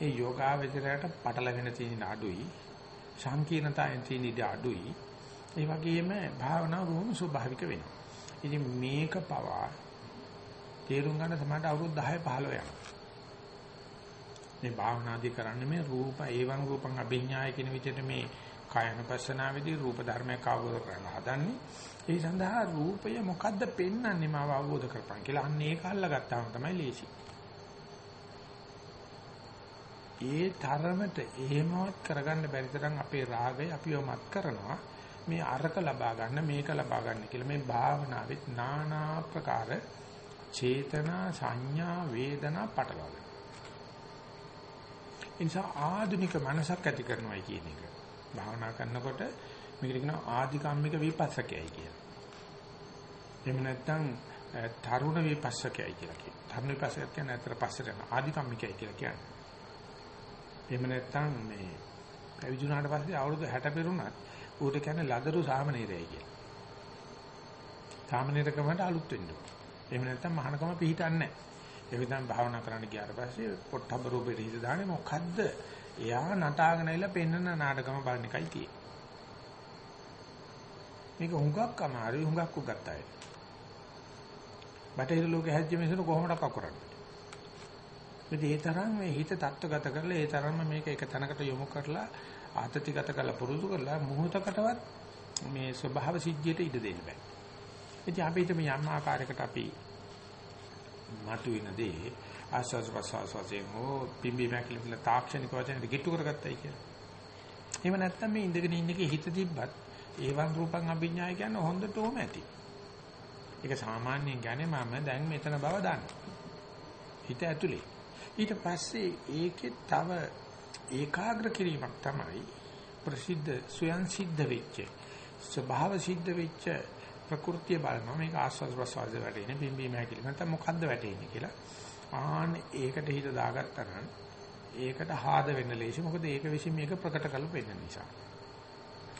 S1: ඒ යෝගාවචරයට පටල වෙන තියෙන අඩුයි සංකීර්ණතාවයෙන් තියෙන ඉඩ අඩුයි ඒ වගේම භාවනාව බොහොම ස්වභාවික වෙනවා ඉතින් මේක පවා තේරුම් ගන්න සමහරට අවුරුදු 10 15 යනවා. මේ භාවනාදී කරන්නේ මේ රූප ඒවං රූපං අභිඥාය කියන විදිහට මේ කායනපස්සනාවේදී රූප ධර්මයක් අවබෝධ කරගන්න හදන්නේ. ඒ සඳහා රූපය මොකද්ද පෙන්වන්නේ මාව අවබෝධ කරපන් කියලා. අන්න ඒක අල්ලගත්තාම තමයි ලේසි. ඒ තරමට එහෙමවත් කරගන්න බැරි තරම් අපේ රාගය අපිව මත් කරනවා. මේ අරක ලබා ගන්න මේක ලබා ගන්න කියලා මේ භාවනාවෙත් নানা ප්‍රකාර චේතනා සංඥා වේදනා පටලවාගෙන. ඉන්සා ආධුනික මනසක් ඇති කරනවායි කියන එක. භාවනා කරනකොට මේකට කියනවා ආධිකම්මික විපස්සකයයි කියලා. එහෙම නැත්නම් තරුණ විපස්සකයයි කියලා කියනවා. තරුණ විපස්සක කියන්නේ අතර පස්සට යන ආධිකම්මිකයි කියලා කියන්නේ. එහෙම නැත්නම් මේ පැවිදුණාට පස්සේ අවුරුදු 60 පෙරුණත් ඌට කියන්නේ ලදරු සාමනීරයයි කියලා. සාමනීරකමට අලුත් වෙන්න ඕන. එහෙම නැත්නම් මහානකම පිහිටන්නේ නැහැ. ඒ විදිහට භාවනා කරන්න ගියාට පස්සේ පොට්ටබ රූපෙට හිත දාන්නේ මොකද්ද? එයා නටාගෙන ඉල පෙන්නන නාටකම බලන එකයි තියෙන්නේ. මේක හුඟක් අමාරුයි හුඟක් උගත් අය. බටහිර ලෝකෙ හැජ්ජ මිනිස්සු කොහොමද කරන්නේ? මේ තරම් මේ හිත තත්ත්වගත කරලා ඒ තරම්ම මේක එක තැනකට යොමු කරලා ආතතිගත කරලා පුරුදු කරලා මොහොතකටවත් මේ ස්වභාව සිද්ධියට ඉඩ දෙන්න බෑ. ඉතින් අපි හිතමු යම් ආකාරයකට අපි මතුවෙන දේ ආස්වාස් ප්‍රසවාස වශයෙන් හෝ පිම්බි මැකිලිල තාක්ෂණික වචනෙට ගිට්ටු කරගත්තයි කියලා. එහෙම නැත්නම් මේ ඉඳගෙන ඉන්න එකේ හිත තිබ්බත් ඒවන් රූපං අභිඥාය කියන්නේ හොඳටම ඇති. ඒක සාමාන්‍යයෙන් කියන්නේ මම දැන් මෙතන බව දන්නවා. හිත ඇතුලේ. ඊට පස්සේ ඒකේ තව ඒකාග්‍ර කිරීමක් තමයි ප්‍රසිද්ධ ස්වයන් සිද්ධ වෙච්ච ස්වභාව සිද්ධ වෙච්ච ප්‍රകൃතිය බලනවා. මේක ආස්වාද ප්‍රසවාස වැටෙන්නේ බිම්බීම හැකිලි. නැත්නම් මොකද්ද වැටෙන්නේ කියලා ආන ඒකට හිත දාගත්තා නම් ඒකට හාද වෙන්න ලේසි. මොකද ඒක විසින් මේක ප්‍රකට කරලා පෙන්නන නිසා.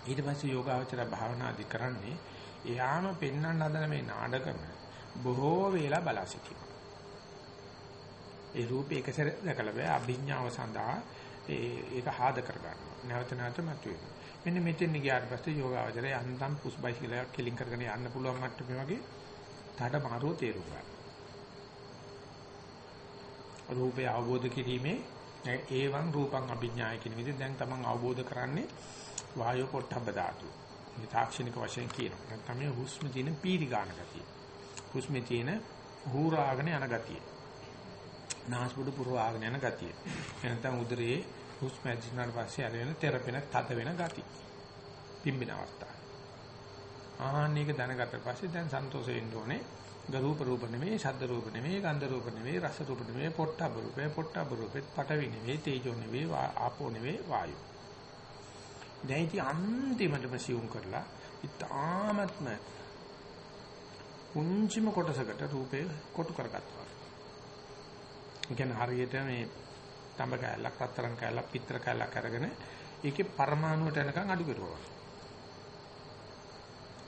S1: ඊට පස්සේ යෝගාවචර භාවනාදි කරන්නේ එයාම පෙන්වන්න හදන මේ නාඩගම බොහෝ වේලා බලා සිටීම ඒ රූපේ එකසර දැකලා බෑ අභිඥාව සඳහා ඒක හාද කරගන්නවා. නැවත නැවත මතුවෙනවා. මෙන්න මෙතෙන් ගියාට පස්සේ යෝගාවචරය අන්තම් පුස් බයිසිකලයක් කෙලින් කරගෙන යන්න පුළුවන් මට්ටමේ වගේ තඩ මාරුව තේරුම් ගන්න. රූපය අවබෝධ කිරීමේ ඒවං රූපං අභිඥාය කියන විදිහ දැන් තමන් අවබෝධ කරන්නේ වායෝ පොට්ටබ්බ ධාතු. මේ තාක්ෂණික වශයෙන් කියනවා. නැත්නම් මේ හුස්ම තියෙන පීරි ගන්න ගතිය. හුස්මේ තියෙන හූරාගෙන යන ගතිය. නාස්පුඩු පුරවාගෙන යන ගතිය. එනතම් උදරයේ හුස්ම ඇදිනාට පස්සේ අර වෙන තෙරපෙන තද වෙන ගතිය. පිම්බෙන අවස්ථාව. ආහන්නේක දැනගත්ත පස්සේ දැන් සන්තෝෂ වෙන්න ඕනේ. ගරූප රූප නෙමෙයි, ශබ්ද රූප නෙමෙයි, ගන්ධ රූප නෙමෙයි, රස රූප නෙමෙයි, පොට්ටබ රූපේ, පොට්ටබ රූපෙත් පටවි නෙමෙයි, තේජෝ නෙමෙයි, ආපෝ නෙමෙයි, වායු. දැන් ඉතින් අන්තිමටම සියුම් කරලා ඉතාමත්ම පුංචිම කොටසකට රූපේ කොටු කරගත්තා. ඒ කියන්නේ හරියට මේ තඹ කැලක්, රත්තරන් කැලක්, පිටර කැලක් අරගෙන ඒකේ පරමාණුවට එනකන් අඩු කරුවා.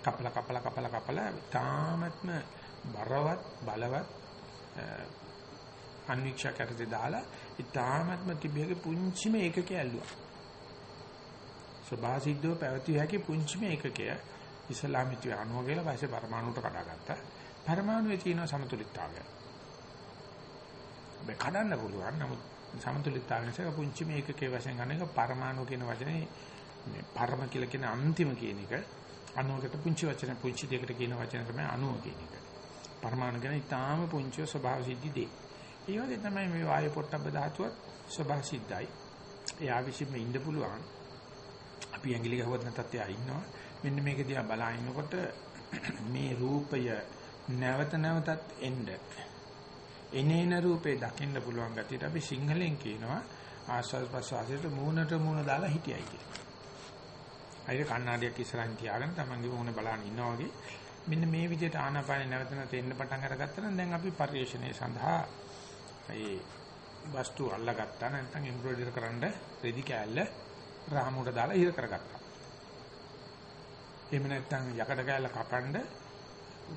S1: කපලා කපලා කපලා කපලා තාමත්ම බරවත් බලවත් අන්වීක්ෂකයට දාලා ඊ타ත්ම තිබෙගේ පුංචිම ඒකකය ඇල්ලුවා. සබාසිද්ධව පැවතිය හැකි පුංචිම ඒකකය ඉස්ලාමික අණුව කියලා පස්සේ පරමාණුට කඩාගත්තා. පරමාණුවේ තියෙන සමතුලිතතාවය. මේ කඩන්න පුළුවන්. නමුත් සමතුලිතතාවය නිසා පුංචිම ඒකකයේ වශයෙන් ගන්න එක පරමාණු කියන වචනේ මේ පරම කියලා කියන අන්තිම කියන එක අණුවකට පුංචි වචන පුංචි දෙයකට කියන වචන තමයි අණුව කියන එක. පරමාණු ගැන ඉතාම පුංචි ස්වභාව සිද්ධි දෙයි. ඒ වගේ තමයි මේ වායු පොට්ටබ්බ ධාතුවත් ස්වභාව සිද්ධයි. එයා විසින්ම ඉන්න පුළුවන්. අපි ඇඟිලි ගහුවත් නැත්නම් එයා ඉන්නවා. මෙන්න මේක දිහා බලා ඉන්නකොට මේ රූපය නැවත නැවතත් එන්න එනේන රූපේ දකින්න පුළුවන් ගැතියට අපි සිංහලෙන් කියනවා ආස්වාද ප්‍රසවාසයට මූණට මූණ දාලා හිටියයි කියලා. අයිර කණ්ණාඩියක් ඉස්සරහින් තියාගෙන තමන්ගේ මූණ බලන් ඉන්නා වගේ මෙන්න මේ විදිහට ආනාපානෙ නැවත නැවත එන්න පටන් අරගත්තා නම් දැන් අපි පරිශ්‍රණය සඳහා ඒ වස්තු අල්ලගත්තා නැත්නම් එම්බ්‍රොයිඩර් කරන්න රෙදි කෑල්ල රාමුවට දාලා ඉර කරගත්තා. එහෙම නැත්නම් යකඩ කෑල්ල කපන්න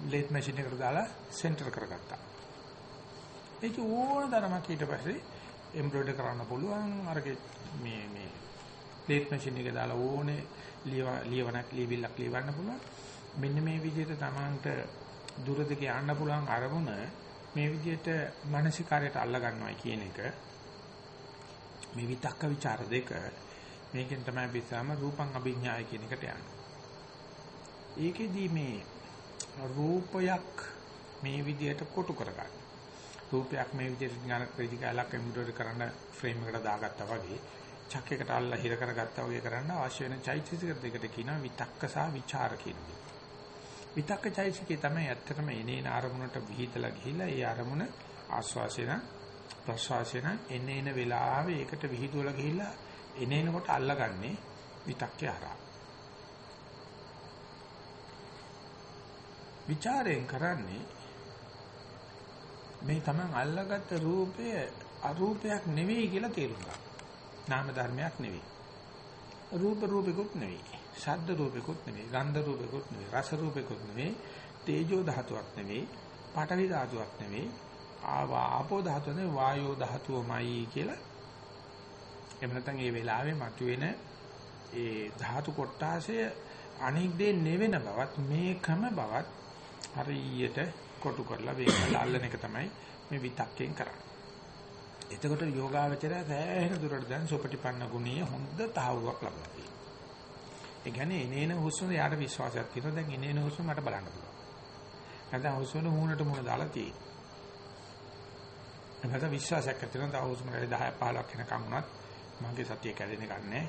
S1: ලේත් මැෂින් එකට දාලා සෙන්ටර් කරගත්තා. ඒක ඕන තරමක් ඊට පස්සේ එම්බ්‍රොයිඩර් කරන්න පුළුවන් අරගේ මේ මේ ලේත් මැෂින් එක දාලා ඕනේ ලියවනක් ලියවිල්ලක් ලියවන්න පුළුවන්. මෙන්න මේ විදිහට Tamanට දුරදිග යන්න පුළුවන් අරමුණ මේ විදිහට මානසිකාරයට අල්ල ගන්නවයි කියන එක මේ විතක්ක ਵਿਚාර දෙක මේකෙන් තමයි බිසම රූපං අභිඥාය කියන එකට යන්නේ. ඒකෙදී මේ රූපයක් මේ විදිහට කොටු කරගන්න. ස්තූපයක් මේ විදිහට ඥාන ප්‍රතිකාලක් එමුඩර් කරන ෆ්‍රේම් එකට දාගත්තා වගේ චක් එකට අල්ල හිර කරගත්තා වගේ කරන්න අවශ්‍ය වෙන චෛතසික දෙකට කියනවා විතක්ක සහ ਵਿਚාර කියන දේ. විතක්ක චෛතසිකේ තමයි ඇත්තටම එනේන අරමුණට විහිදලා ගිහිලා ඒ අරමුණ ආස්වාසයන ප්‍රසවාසයන එනේන වෙලාවේ ඒකට විහිදුවලා ගිහිලා එනේන කොට අල්ලගන්නේ විතක්කේ හරහා. ਵਿਚාරයෙන් කරන්නේ මේ තමන් අල්ලගත්ත රූපය අරූපයක් නෙවෙයි කියලා තේරුම් ගන්න. නාම ධර්මයක් නෙවෙයි. රූප රූපිකුත් නෙවෙයි. ශබ්ද රූපිකුත් නෙවෙයි. ගන්ධ රූපිකුත් නෙවෙයි. රස රූපිකුත් නෙවෙයි. තේජෝ ධාතුවක් නෙවෙයි. පඨවි ධාතුවක් නෙවෙයි. ආවා ආපෝ ධාතුව නෙවෙයි. වායෝ ධාතුවමයි කියලා. එහෙම නැත්නම් මේ වෙලාවේ මතුවෙන ඒ ධාතු කොටාසය අනික් දේ නෙවෙන බවත් මේකම බවත් හරියට කොටු කරලා වේගල අල්ලන එක තමයි මේ විතක්කෙන් කරන්නේ. එතකොට යෝගාවචරය සෑහෙන දුරට දැන් සුපටිපන්න ගුණයේ හොඳ තහවුරක් ලබනවා. ඒ කියන්නේ එනේන හුස්ම යාට විශ්වාසයක් තියෙනවා. දැන් එනේන හුස්ම මට බලන්න පුළුවන්. නැත්නම් හුස්මන මූණට මූණ දාලා තියෙනවා. නැත්නම් විශ්වාසයක් ඇති වෙනවා. තව හුස්ම රැලි 10 15ක් වෙනකම් වුණත් මගේ සතිය කැඩෙන්නේ නැහැ.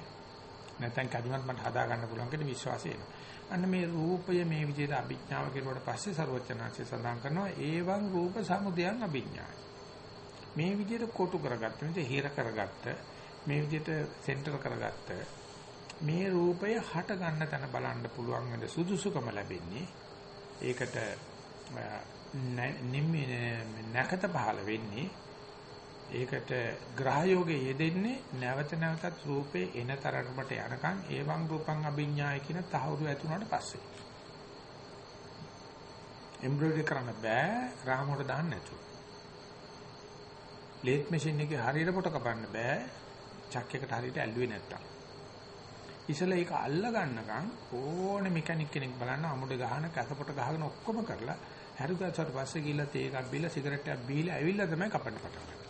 S1: නැත්නම් කැඩුනත් මට හදා ගන්න පුළුවන් කියන විශ්වාසය එනවා. අන්න මේ රූපය මේ විදිහට අභිඥාව කෙරුවට පස්සේ ਸਰවචනාංශය සඳහන් කරනවා ඒවං රූප සමුදයං අභිඥාය. මේ විදිහට කොටු කරගත්ත විදිහ හිර කරගත්ත මේ විදිහට සෙන්ටර් කරගත්ත මේ රූපය හට ගන්න තැන බලන්න පුළුවන් වෙන සුදුසුකම ලැබෙන්නේ ඒකට නැකත පහළ වෙන්නේ ඒකට ග්‍රහයෝගේ යෙදෙන්නේ නැවත නැවතත් රූපේ එන තරමට යනකම් ඒවං රූපං අභිඥාය කියන තහවුරු ඇතුණාට පස්සේ. එම්බ්‍රොයිඩරි කරන්න බෑ රාමුවට දාන්න නැතුව. ලේත් මැෂින් එකේ හරියට පොට කපන්න බෑ චක් එකට හරියට ඇල්ලුවේ නැත්තම්. ඉතල ඒක අල්ල ගන්නකම් ඕනේ මෙකැනික් කෙනෙක් බලන්න අමුඩ ගහන කැතපොට ගහගෙන ඔක්කොම කරලා හැරුගාචාට පස්සේ ගිහලා තේ එකක් බීලා සිගරට් එකක් බීලා ඇවිල්ලා තමයි කපන්න පටන් ගන්නේ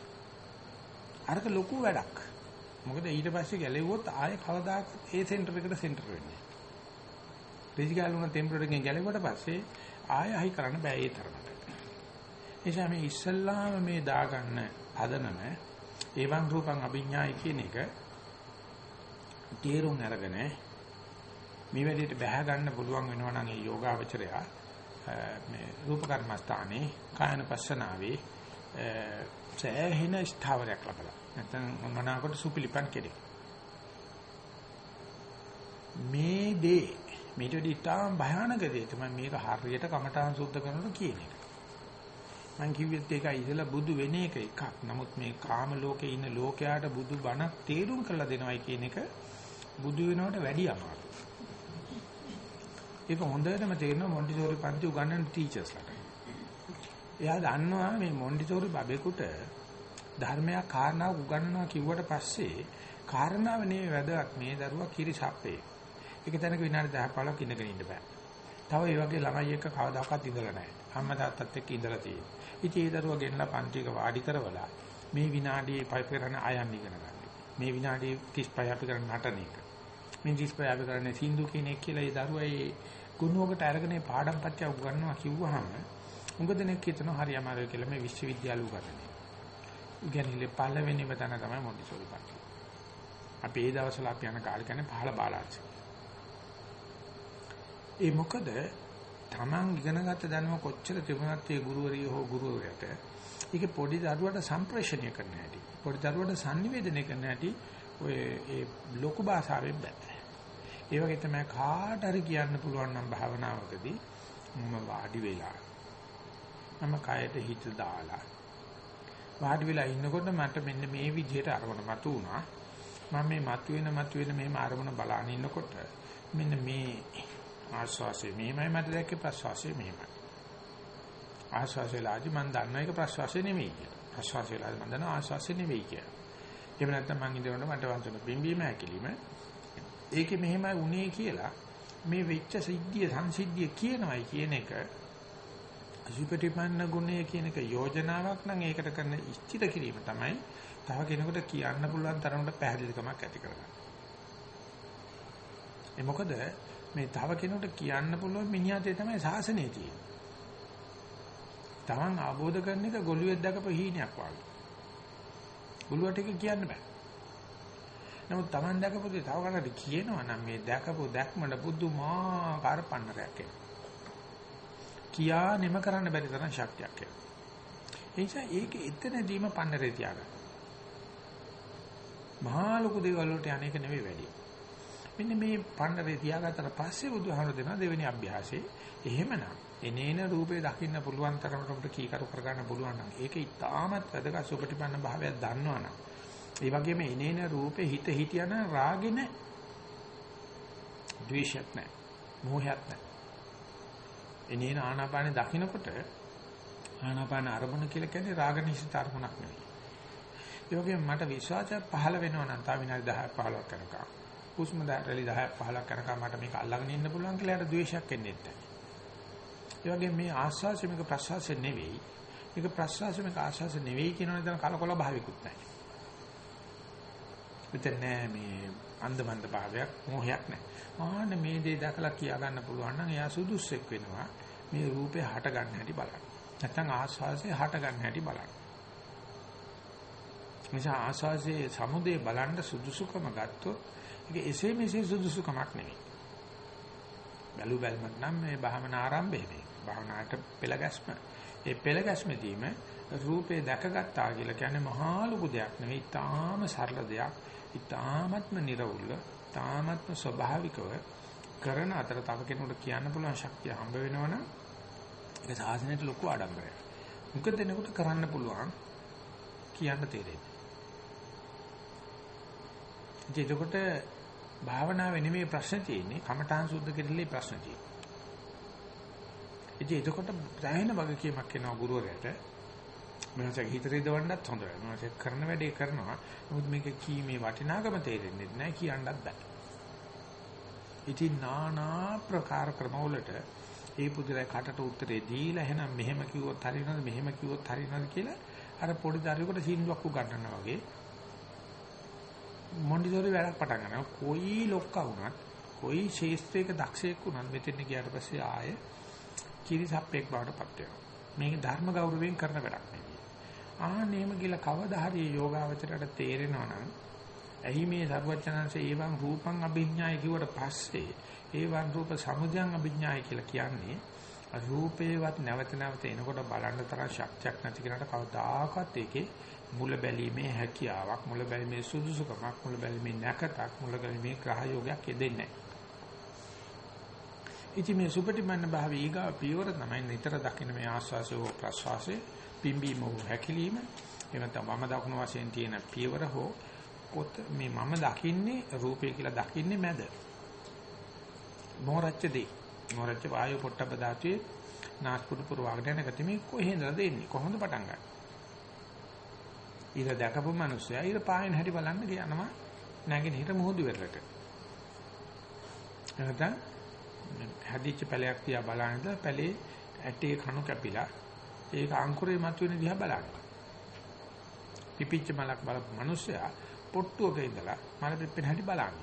S1: අරක ලොකු වැඩක්. මොකද ඊට පස්සේ ගැලෙව්වොත් ආයේ කවදාකවත් ඒ සෙන්ටර් එකට සෙන්ටර් වෙන්නේ. ෆිසිකල් උන ටෙම්පරරි එකෙන් ගැලෙව්වට පස්සේ ආයෙ හයි කරන්න බෑ ඒ තරමට. එනිසා මේ ඉස්සල්ලාම මේ දාගන්න හදනම එවං රූපං අභිඥායි කියන එක තේරුම් අරගෙන මේ වැඩේට බැහැ ගන්න පුළුවන් වෙනවා නම් ඒ යෝගාවචරය මේ රූප කර්මස්ථානේ කායන පස්සනාවේ සෑහෙන ස්ථාවරයක් ලබලා නැත්නම් මනාවකට සුපිලිපන් කෙරේ මේ දේ මේට වඩා ඉතාම භයානක දේ තමයි මේක හරියට කමඨාන් සුද්ධ කරනකොට කියන එක. මං කිව්වෙත් ඒකයි ඉතලා බුදු වෙන එක එකක්. නමුත් මේ කාම ලෝකේ ඉන්න ලෝකයාට බුදු බණක් තේරුම් කරලා දෙනවයි කියන එක බුදු වෙනවට වැඩි අමාරුයි. ඒක හොඳටම තේරෙනවා මොන්ටිසෝරි පන්ති උගන්වන ටීචර්ස්ලාට. එයා දන්නවා මේ මොන්ටිසෝරි බබෙකුට ධර්මයක් කාරණාවක් උගන්වනවා කිව්වට පස්සේ කාරණාව නෙවෙයි වැදගත් මේ දරුවා කිරිසප්පේ. ඒක තැනක විනාඩි 10 15ක් ඉඳගෙන ඉන්න බෑ. තව ඒ වගේ ළමයි එක්ක කවදාකවත් ඉඳලා නැහැ. අම්මා තාත්තත් එක්ක ඉඳලා තියෙනවා. ඉතින් ඒ දරුවා ගෙන්නලා පන්තියක වාඩි කරවලා මේ විනාඩියේ පයිප් කරන අයන් ඉගෙන ගන්න. මේ විනාඩියේ 35 අපි කරන නටන එක. මේ 35 අපි කරන්නේ සින්දු කියන එක කියලා ඒ දරුවා ඒ ගුණෝකට අරගෙන පාඩම් පත්‍ය උගන්වනවා කිව්වහම උඟ දෙනෙක් හිතනවා හරි අමාරුයි කියලා මේ විශ්වවිද්‍යාල උගන්වන්නේ. ඉගෙනILE පළවෙනිම තැන තමයි මොන්ටිසෝරි පන්ති. අපි ඒ දවස්වල අපි යන කාලේ කියන්නේ පහළ බාලාංශ. ඒ මොකද Taman ඉගෙනගත්ත දැනුම කොච්චර තිබුණත් ඒ ගුරුවරිය හෝ ගුරුවරයාට ඒක පොඩි දරුවට සම්ප්‍රේෂණය කරන්න හැටි පොඩි දරුවට sannivedanaya කරන්න හැටි ඔය ඒ ලොකු භාෂාවෙන් බෑ ඒ වගේ තමයි කාට හරි කියන්න පුළුවන් නම් භාවනාවකදී මම වාඩි වෙලා මම කයට හිත දාලා වාඩි වෙලා ඉන්නකොට මට මෙන්න මේ විදිහට අරමුණ මතු වුණා මම මේ මතුවෙන මතුවෙන මේ අරමුණ බලන ඉන්නකොට මෙන්න මේ ආස්වාසය මෙහෙමයි මට දැක්කේ ප්‍රස්වාසය මෙහෙමයි. ආස්වාසයලාදි මම දන්න එක ප්‍රස්වාසය නෙමෙයි කියලා. ප්‍රස්වාසයලාදි මම දන්න ආස්වාසය නෙමෙයි කියලා. එහෙම නැත්නම් මං ඉඳනකොට මට වන්දන බිම්බීම හැකිලිම ඒකේ මෙහෙමයි උනේ කියලා මේ වෙච්ච සිද්ධිය සංසිද්ධිය කියනවායි කියන එක අසුපටිපන්න ගුණය කියන එක යෝජනාවක් නම් ඒකට කරන ඉස්තිර කිරීම තමයි තව කෙනෙකුට කියන්න පුළුවන් තරමට පැහැදිලිකමක් ඇති කරගන්න. ඒ මොකද මේ තව කෙනෙකුට කියන්න පුළුවන් මිනිහාතේ තමයි සාසනේ තියෙන්නේ. Taman ආબોධ කරන එක ගොළුෙක් දැකපු හීනයක් වගේ. ගොළුවට එක කියන්න බෑ. නමුත් Taman දැකපු දේ තව කෙනෙකුට කියනවා නම් මේ දැකපු දැක්මඩ බුදුමාකාර පන්නරයක් එනවා. කියා නිම කරන්න බැරි තරම් ශක්තියක් එනවා. ඒ නිසා ඒක එතනදීම පන්නරේ තියාගන්න. මහා ලොකු දේවල් වලට අනේක නෙවෙයි වැඩි. මෙන්න මේ පණ්ඩරේ තියාගත්තට පස්සේ බුදුහාමර දෙනවා දෙවෙනි අභ්‍යාසයේ. එහෙමනම් එනේන රූපේ දකින්න පුළුවන් තරමට අපිට කීකරු කරගන්න පුළුවන් නම් ඒක ඉතාමත් වැදගත් සුපටිපන්න භාවයක් දන්නවනම් ඒ වගේම එනේන රූපේ හිත හිටියන රාගෙන ද්වේෂයක් නැහැ. මෝහයක් නැහැ. එනේන ආනාපානෙ දකින්නකොට ආනාපාන අරමුණ කියලා කියන්නේ රාග නිසිත අරමුණක් නෙවෙයි. ඒ වගේම මට විශ්වාසයක් පහළ වෙනවා නම් තා විනාඩි 10ක් 15ක් කරනවා. හුස්ම රැලි 10ක් 15ක් යනකම් මට මේක අල්ලගෙන ඉන්න පුළුවන් කියලා යට ද්වේෂයක් එන්නේ නැහැ. ඒ වගේ මේ ආස්වාසය මේක ප්‍රසවාසය නෙවෙයි. මේක ප්‍රසවාසය මේක ආස්වාසය නෙවෙයි කියනවනේ දැන් කලකොල භාවිකුත් නැහැ. මෙතන නෑ මේ අන්දමන්ද භාවයක් මොහයක් නැහැ. ආන්න මේ දේ දැකලා කියා ගන්න පුළුවන් නම් එයා සුදුස්සෙක් වෙනවා. මේ රූපේ හට ගන්න හැටි බලන්න. නැත්නම් ආස්වාසයේ හට ගන්න හැටි බලන්න. නිසා ආස්වාසයේ සමුදේ බලන්න සුදුසුකම ගත්තොත් ඒක එසේ මෙසේ සුදුසුකමක් නෙවෙයි. බැලු බැලමක් නම් මේ භාවනා ආරම්භයේ මේ භාවනාවට පෙළ ගැස්ම. ඒ පෙළ ගැස්මදීම රූපේ දැකගත්තා කියලා කියන්නේ මහා ලොකු දෙයක් නෙවෙයි. ඊටාම සරල දෙයක්. ඊටාමත්ම නිර්වුල්ල, ඊටාමත්ම ස්වභාවිකව කරන අතර තව කෙනෙකුට කියන්න පුළුවන් ශක්තිය හම්බ වෙනවනම් ඒක සාසනයට ලොකු ආඩම්බරයක්. මොකද දෙනෙකුට කරන්න පුළුවන් කියන්න තේරෙන්නේ. එතකොට භාවනාවේ නෙමෙයි ප්‍රශ්න තියෙන්නේ කමඨාන් සුද්ධ කෙරෙල්ලේ ප්‍රශ්න තියෙන්නේ. ඉතින් එතකොට දැනෙන වගකීමක් එනවා ගුරුවරයාට. මනසක හිතරේ දවන්නත් හොඳයි. මනස කරන වැඩේ කරනවා. නමුත් මේක කීමේ වටිනාකම තේරෙන්නේ නැහැ කියන්නත් බෑ. ඉතින් নানা ප්‍රකාර ක්‍රමවලට ඒ පුදුරේ කටට උත්තරේ දීලා එහෙනම් මෙහෙම කිව්වොත් හරිනවද මෙහෙම කිව්වොත් හරිනවද කියලා අර පොඩි දරුවෙකුට සින්දුවක් උගන්වනවා වගේ මොන්ඩිසෝරි වැඩක් පටන් ගන්නවා. කොයි ලොක්කා වුණත්, කොයි ශේෂ්ත්‍රයක දක්ෂයෙක් වුණත් මෙතෙන් ගියාට පස්සේ ආය කිරිසප්පෙක් බවට පත් වෙනවා. මේක ධර්ම ගෞරවයෙන් කරන වැඩක් නෙවෙයි. ආනේම කියලා කවදා හරි යෝගාවචරයට තේරෙනවා නම් ඇයි මේ සර්වඥාන්සේ ඒවං රූපං අභිඥාය කිව්වට පස්සේ ඒවං රූප සමුදයං අභිඥාය කියලා කියන්නේ රූපේවත් නැවත නැවත එනකොට බලන්න තරම් ශක්තියක් නැති කෙනාට කවදාකවත් ඒකේ මුල බැලීමේ හැකියාවක් මුල බැලීමේ සුදුසුකමක් මුල බැලීමේ නැකතක් මුල බැලීමේ ග්‍රහ යෝගයක් යෙදෙන්නේ නැහැ. ඉතින් මේ සුපටිමන්න භාවී ඊගා පියවර තමයි නිතර දකින්න මේ ආස්වාසය හෝ ප්‍රස්වාසය පිම්බීම හෝ හැකිලිම එහෙම තමයි මම දකුණු වශයෙන් තියෙන පියවර හෝ පොත මේ මම දකින්නේ රූපය කියලා දකින්නේ මැද. මොරච්ච දෙයි. මොරච්ච වායු පොට්ටබ ධාතුවේ නාස්පුඩු පුරවාගෙන යන ගතිය මේ කොහෙන්ද දෙන්නේ කොහොමද පටන් ගන්නේ? ඊට දැකපු මිනිස්සයා ඊට පායන හැටි බලන්න කියනවා නැගින හිට මුහුදු වෙරළට. එහෙනම් හැදිච්ච පැලයක් තියා බලන ඉඳලා පැලේ ඇටේ කණු කැපිලා ඒක අංකුරේ මතුවෙන දිහා බලන්න. පිපිච්ච මලක් බලපු මිනිස්සයා පොට්ටුවක ඉඳලා මල පිපෙන හැටි බලන්න.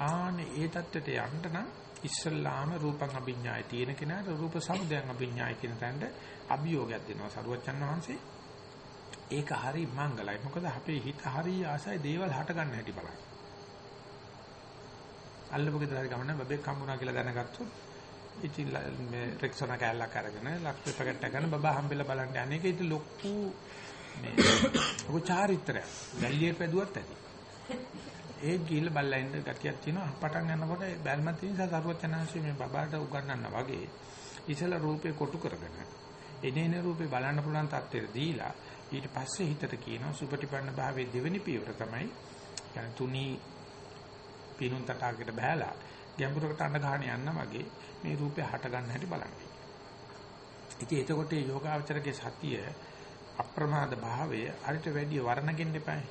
S1: ආනේ ඒ தත්ත්වයට යන්න නම් ඉස්සල්ලාම රූපං අභිඥාය තියෙන කෙනාට රූප සමුදයන් අභිඥාය කියන තැනට අභියෝගයක් දෙනවා සරුවච්චන් වහන්සේ. ඒක හරි මංගලයි. මොකද අපේ හිත හරි ආසයි දේවල් හට ගන්න හැටි බලන්න. අල්ලපු ගෙදර හරි ගමන බබෙක් හම්බුනා කියලා දැනගත්තොත් ඉතින් මේ රෙක්සොන කැලලක් අරගෙන ලක්ෂ පැකට් එකක් ගන්න බබා හම්බෙලා බලන්න අනේක ඉතින් ලොකු මේ ඔක චාරිත්‍රයක්. වැල්ලියේ පැදුවත් ඇති. ඒ ගිහිල්ලා බල්ලා ඉන්න ගතියක් තියෙනවා. පටන් ගන්නකොට බැල්මත් තියෙන සරුවචනාංශයේ මේ බබාට උගන්වන්නා වගේ ඉතල රූපේ කොටු කරගෙන එනේන රූපේ බලන්න පුළුවන් තත්ත්වෙට දීලා ඊට පස්සේ හිතට කියනවා සුපටිපන්න භාවයේ දෙවෙනි පියවර තමයි يعني තුනී පිනුම් තටාකයට බහැලා ගැඹුරකට අඬ ගන්න යන්න වගේ මේ රූපය හට ගන්න හැටි බලන්න. ඉතින් එතකොට මේ යෝගාවචරගේ සතිය අප්‍රමාද භාවය හරිට වැඩි වර්ණගෙන්න එපායි.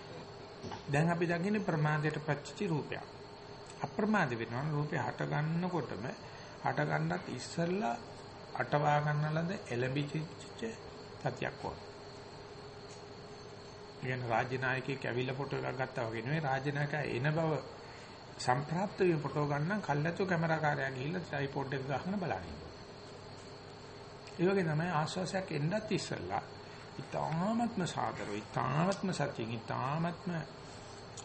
S1: දැන් අපි දකින්නේ ප්‍රමාදයට පච්චි රූපයක්. අප්‍රමාද වෙනවා රූපය හට ගන්නකොටම හට ගන්නත් ඉස්සෙල්ලා අටවා ගන්නලද එළඹිච්ච සතියක් වුණා. ඉගෙන රාජ්‍ය නායකයෙක් ඇවිල්ලා ෆොටෝ එකක් ගත්තා වගේ නෙවෙයි රාජ්‍ය නායකයා එන බව සම්ප්‍රාප්ත වීම ෆොටෝ ගන්න කල්ලාතු කැමරාකාරයා ගිහිල්ලා ට්‍රයිපෝඩ් එක ගහගෙන බලන්නේ. ඒ වගේ තමයි ආශ්වාසයක් එන්නත් ඉස්සෙල්ලා ඊ타ත්ම සාදරව ඊ타ත්ම සත්‍යයෙන් ඊ타ත්ම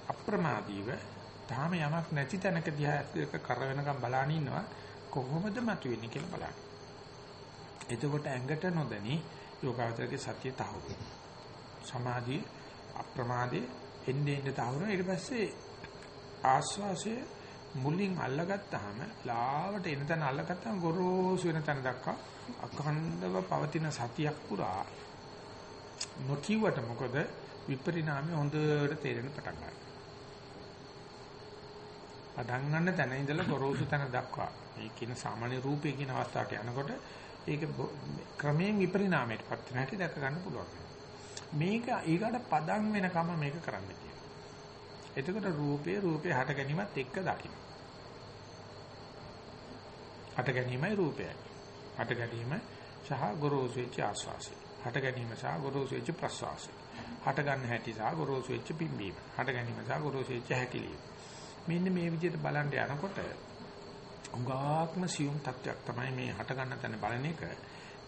S1: අප්‍රමාදීව තාම යමක් නැති තැනක දිහා එක කර වෙනකම් බලන ඉන්නවා කොහොමද මතුවෙන්නේ කියලා බලන්න. එතකොට ඇඟට නොදැනි යෝගාවචරයේ සත්‍යය තහවුරු වෙනවා. සමාධිය අප්‍රමාදයේ එන්නේ එන්නේ තහවුරු වෙනවා. ඊට පස්සේ ආස්වාසයේ මුලින් අල්ලගත්තාම ලාවට එන තැන අල්ලගත්තාම ගොරෝසු වෙන තැන දක්වා අඛණ්ඩව පවතින සතියක් පුරා නොකියුවට මොකද විපරිණාමය හොඳට තේරෙන්න පටන් ගන්නවා. පටන් ගන්න තැන ඉඳලා ගොරෝසු තැන දක්වා මේ කියන සාමාන්‍ය රූපේ කියන අවස්ථාවට යනකොට ඒක ක්‍රමයෙන් විපරිණාමයටපත් වෙන හැටි දැක ගන්න පුළුවන්. මේක ඊගාට පදම් වෙනකම මේක කරන්න කියනවා. එතකොට රූපේ රූපේ හට ගැනීමත් එක්ක දකින්න. හට ගැනීමයි රූපයයි. හට ගැනීම සහ ගොරෝසු වෙච්ච ආස්වාසය. හට ගැනීම සහ ගොරෝසු වෙච්ච ප්‍රස්වාසය. හට ගන්න හැටි සහ ගොරෝසු වෙච්ච පිම්බීම. හට ගැනීම සහ ගොරෝසු වෙච්ච හැකිලිම. මෙන්න මේ විදිහට බලන්න යනකොට උගාත්ම සියුම් තත්වයක් තමයි මේ හට ගන්න තැන බලන එක.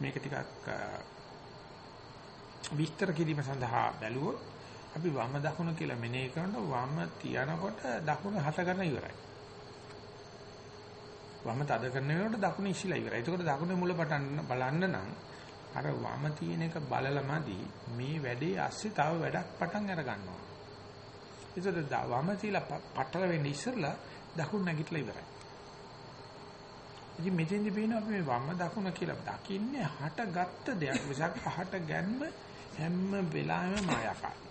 S1: මේක ටිකක් විස්තර කිරීම සඳහා බැලුවොත් අපි වම දකුණ කියලා මෙනෙහි කරනකොට වම තියනකොට දකුණ හට ගන්න ඉවරයි. වම තද කරන වෙනකොට දකුණ ඉසිලා ඉවරයි. ඒකෝට දකුණේ මුල පටන් බලන්න නම් අර වම තියෙන එක බලලමදි මේ වැඩේ ඇස්සේ තව වැඩක් පටන් අර ගන්නවා. ඒකද වම තියලා පටල වෙන්නේ ඉස්සෙල්ලා දකුණ නැගිටලා ඉවරයි. ඉතින් මෙතෙන්දි පේනවා අපි මේ වම දකුණ කියලා දකින්නේ හටගත්ත දෙයක් මිසක් පහට ගැන්ම හැම වෙලාවෙම මායාකාරයි.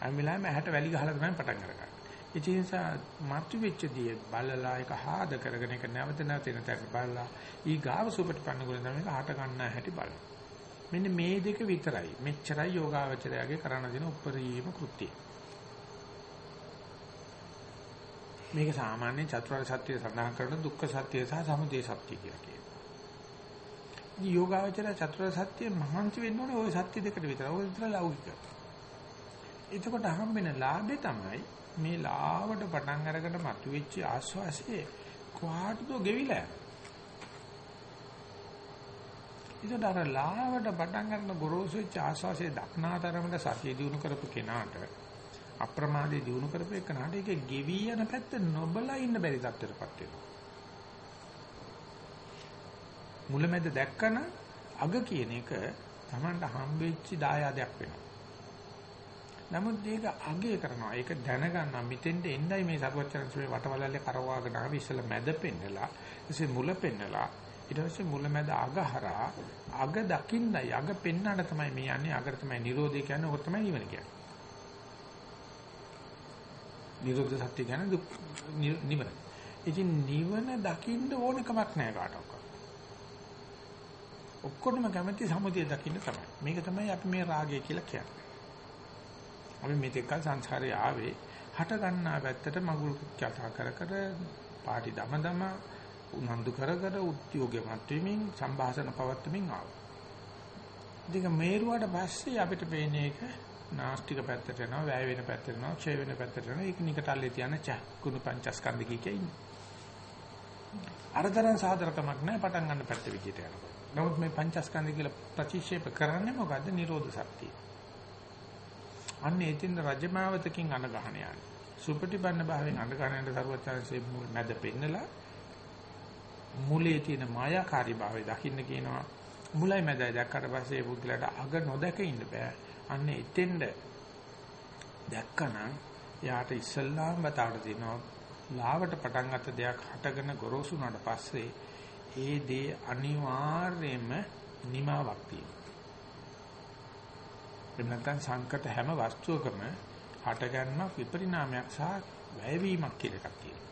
S1: හැම වෙලාවෙම ඇහැට වැලි ගහලා තමයි පටන් අරගන්නේ. ඒ නිසා මතු වෙච්ච දේ බලලා ඒක හාද කරගෙන ඒක නැවත නැවත එන තැන බලලා ඊ ගාව සුපටිපන්න ගුණ තමයි හට ගන්න හැටි බලන්න. මෙන්න මේ දෙක විතරයි. මෙච්චරයි යෝගාවචරයාගේ කරණ දෙන උපරිම කෘත්‍යය. මේක සාමාන්‍ය චතුරාර්ය සත්‍ය සඳහන් කරන දුක්ඛ සත්‍ය සහ සමුදය සත්‍ය කියලා කියනවා. ඉතින් යෝගාවචරය චතුරාර්ය සත්‍ය මහන්සි වෙන්න ඕනේ ওই සත්‍ය දෙකට විතර. ওই විතර ලෞකික. එතකොට හම්බෙන ලාභේ තමයි මේ ලාවට පටන් අරගෙන මතුවෙච්ච ආස්වාසියේ කොහාටද ගෙවිලා ඒකට අර ලාවට පටන් ගන්න ගොරෝසු වෙච්ච ආස්වාසේ දක්නාතරමට සතිය දිනු කරපු කෙනාට අප්‍රමාදයේ දිනු කරපු එකනට ඒක ගෙවි යන පැත්ත නොබලා ඉන්න බැරි තත්ත්වයකටපත් වෙනවා. මුලමෙද දැක්කන අග කියන එක Tamanට හම්බෙච්ච දායාදයක් වෙනවා. නමුත් ඒක අගය කරනවා. ඒක දැනගන්න මෙතෙන්ට එන්නයි මේ සරුවචනන්සේ වටවලල්ලේ කරවාගෙන ආවි ඉස්සලා මැද පෙන්නලා ඊසේ මුල පෙන්නලා ඊට පස්සේ මුල මැද අග හරහා අග දකින්නයි අග පෙන්නන්න තමයි මේ යන්නේ අගට තමයි නිරෝධය කියන්නේ ඕක තමයි නිවන කියන්නේ. නිරෝධ සත්‍ය කියන්නේ නිවන. ඉතින් නිවන දකින්න ඕනකමක් නැහැ කාටවත්. ඔක්කොටම කැමති සමුදය දකින්න තමයි. මේක තමයි අපි මේ රාගය කියලා කියන්නේ. අපි මෙතෙක් සංසාරේ ආවේ හට ගන්නා පැත්තට මගුල් කතා කර කර පාටි දම දම උනන්දු කර කර උද්‍යෝගමත් වෙමින් සංభాෂණ පවත්වමින් ආවා. ඉතින් මේරුවාට පස්සේ අපිට පේන්නේ ඒක නාස්තික පැත්තට යනවා, වැය වෙන පැත්තට යනවා, ක්ෂය වෙන පැත්තට යනවා. ඒක නිකටල්ලේ තියන චක්කුණු පංචස්කන්ධ කීකේ ඉන්නේ. අරතරන් සාධරකමක් නැහැ පටන් ගන්න පැත්ත විදියට යනකොට. නමුත් මේ පංචස්කන්ධ කියලා ප්‍රතික්ෂේප කරන්නේ මොකද්ද? නිරෝධ සත්‍යය. අන්න එතින් රජමාවතකින් අඬ ගහන යන්නේ. සුපටිපන්න භාවයෙන් අඬ ගහනට සරුවචාන්සේ මැද පෙන්නලා මුලේ තියෙන මායාකාරී භාවය දකින්න කියනවා. මුලයි මැදයි දැක්කට පස්සේ පුද්ගලයාට අග නොදක ඉන්න බෑ. අන්න එතෙන්ද දැක්කනම් යාට ඉස්සල්ලාම බතාවට දෙනවා ලාවට පටන් ගත්ත දෙයක් හටගෙන ගොරෝසු වුණාට පස්සේ ඒ දේ අනිවාර්යයෙන්ම නිමාවක් තියෙනවා. එහෙම නැත්නම් සංකත හැම වස්තුවකම හට ගන්න විපරිණාමයක් සහ වැයවීමක් කියලා එකක් තියෙනවා.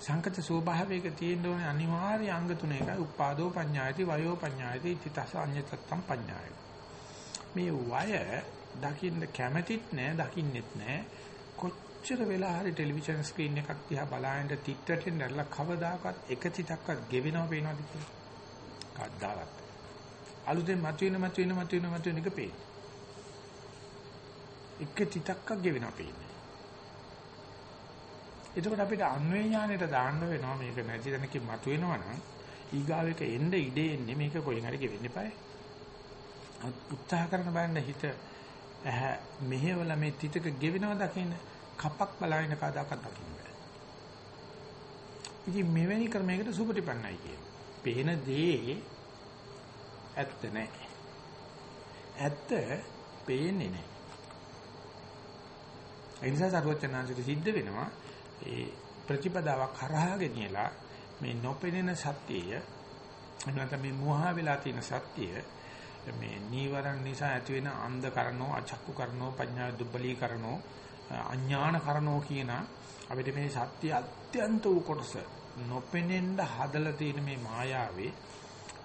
S1: සංකත ස්වභාවයක තියෙන්න ඕනේ අනිවාර්ය අංග තුන එකයි උපාදෝ පඤ්ඤායති වයෝ පඤ්ඤායති තිතස අඤ්ඤතත්තම් පඤ්ඤායති. මේ වය දකින්න කැමැතිත් නෑ දකින්නෙත් නෑ කොච්චර වෙලා හරි ටෙලිවිෂන් ස්ක්‍රීන් එකක් දිහා බලාගෙන තිත්තරෙන් දැරලා කවදාකවත් එක තිතක්වත් ගෙවෙනව පේනවද කියලා. කද්දාවත්. අලුතෙන් මතුවෙන මතුවෙන මතුවෙන මතුවෙන එක පේන. එක තිතක්ක ගෙවෙනවා පේන්නේ. එතකොට අපිට අන්වේ ඥානෙට දාන්න වෙනවා මේක නැති තැනකින් මතුවෙනවා නම් ඊගාව එක එන්න ඉඩේ එන්නේ මේක කොහෙන් හරි ගෙවෙන්න eBay. උත්සාහ කරන බෑන්න හිත ඇහැ මෙහෙවල මේ තිතක ගෙවෙනවා දකින්න කපක් බලාගෙන කදාකත් දකින්න බෑ. ඉතින් මෙවැනි ක්‍රමයකට සුපටිපන්නයි කියන්නේ. පේන දේ ඇත්ත නැහැ. ඇත්ත පේන්නේ නැහැ. ඒ නිසා සරුවචනාංශයට සිද්ධ වෙනවා ඒ ප්‍රතිපදාවක් කරහා ගෙනියලා මේ නොපෙනෙන සත්‍යය නැත්නම් මේ මෝහ වෙලා තියෙන සත්‍යය මේ නීවරණ නිසා ඇති වෙන අන්ධ කරනෝ අචක්කු කරනෝ පඤ්ඤා දුබ්බලී කරනෝ අඥාන කරනෝ කියන අපිට මේ සත්‍ය අත්‍යන්ත වූ කොටස නොපෙනෙන්න හදලා තියෙන මේ මායාවේ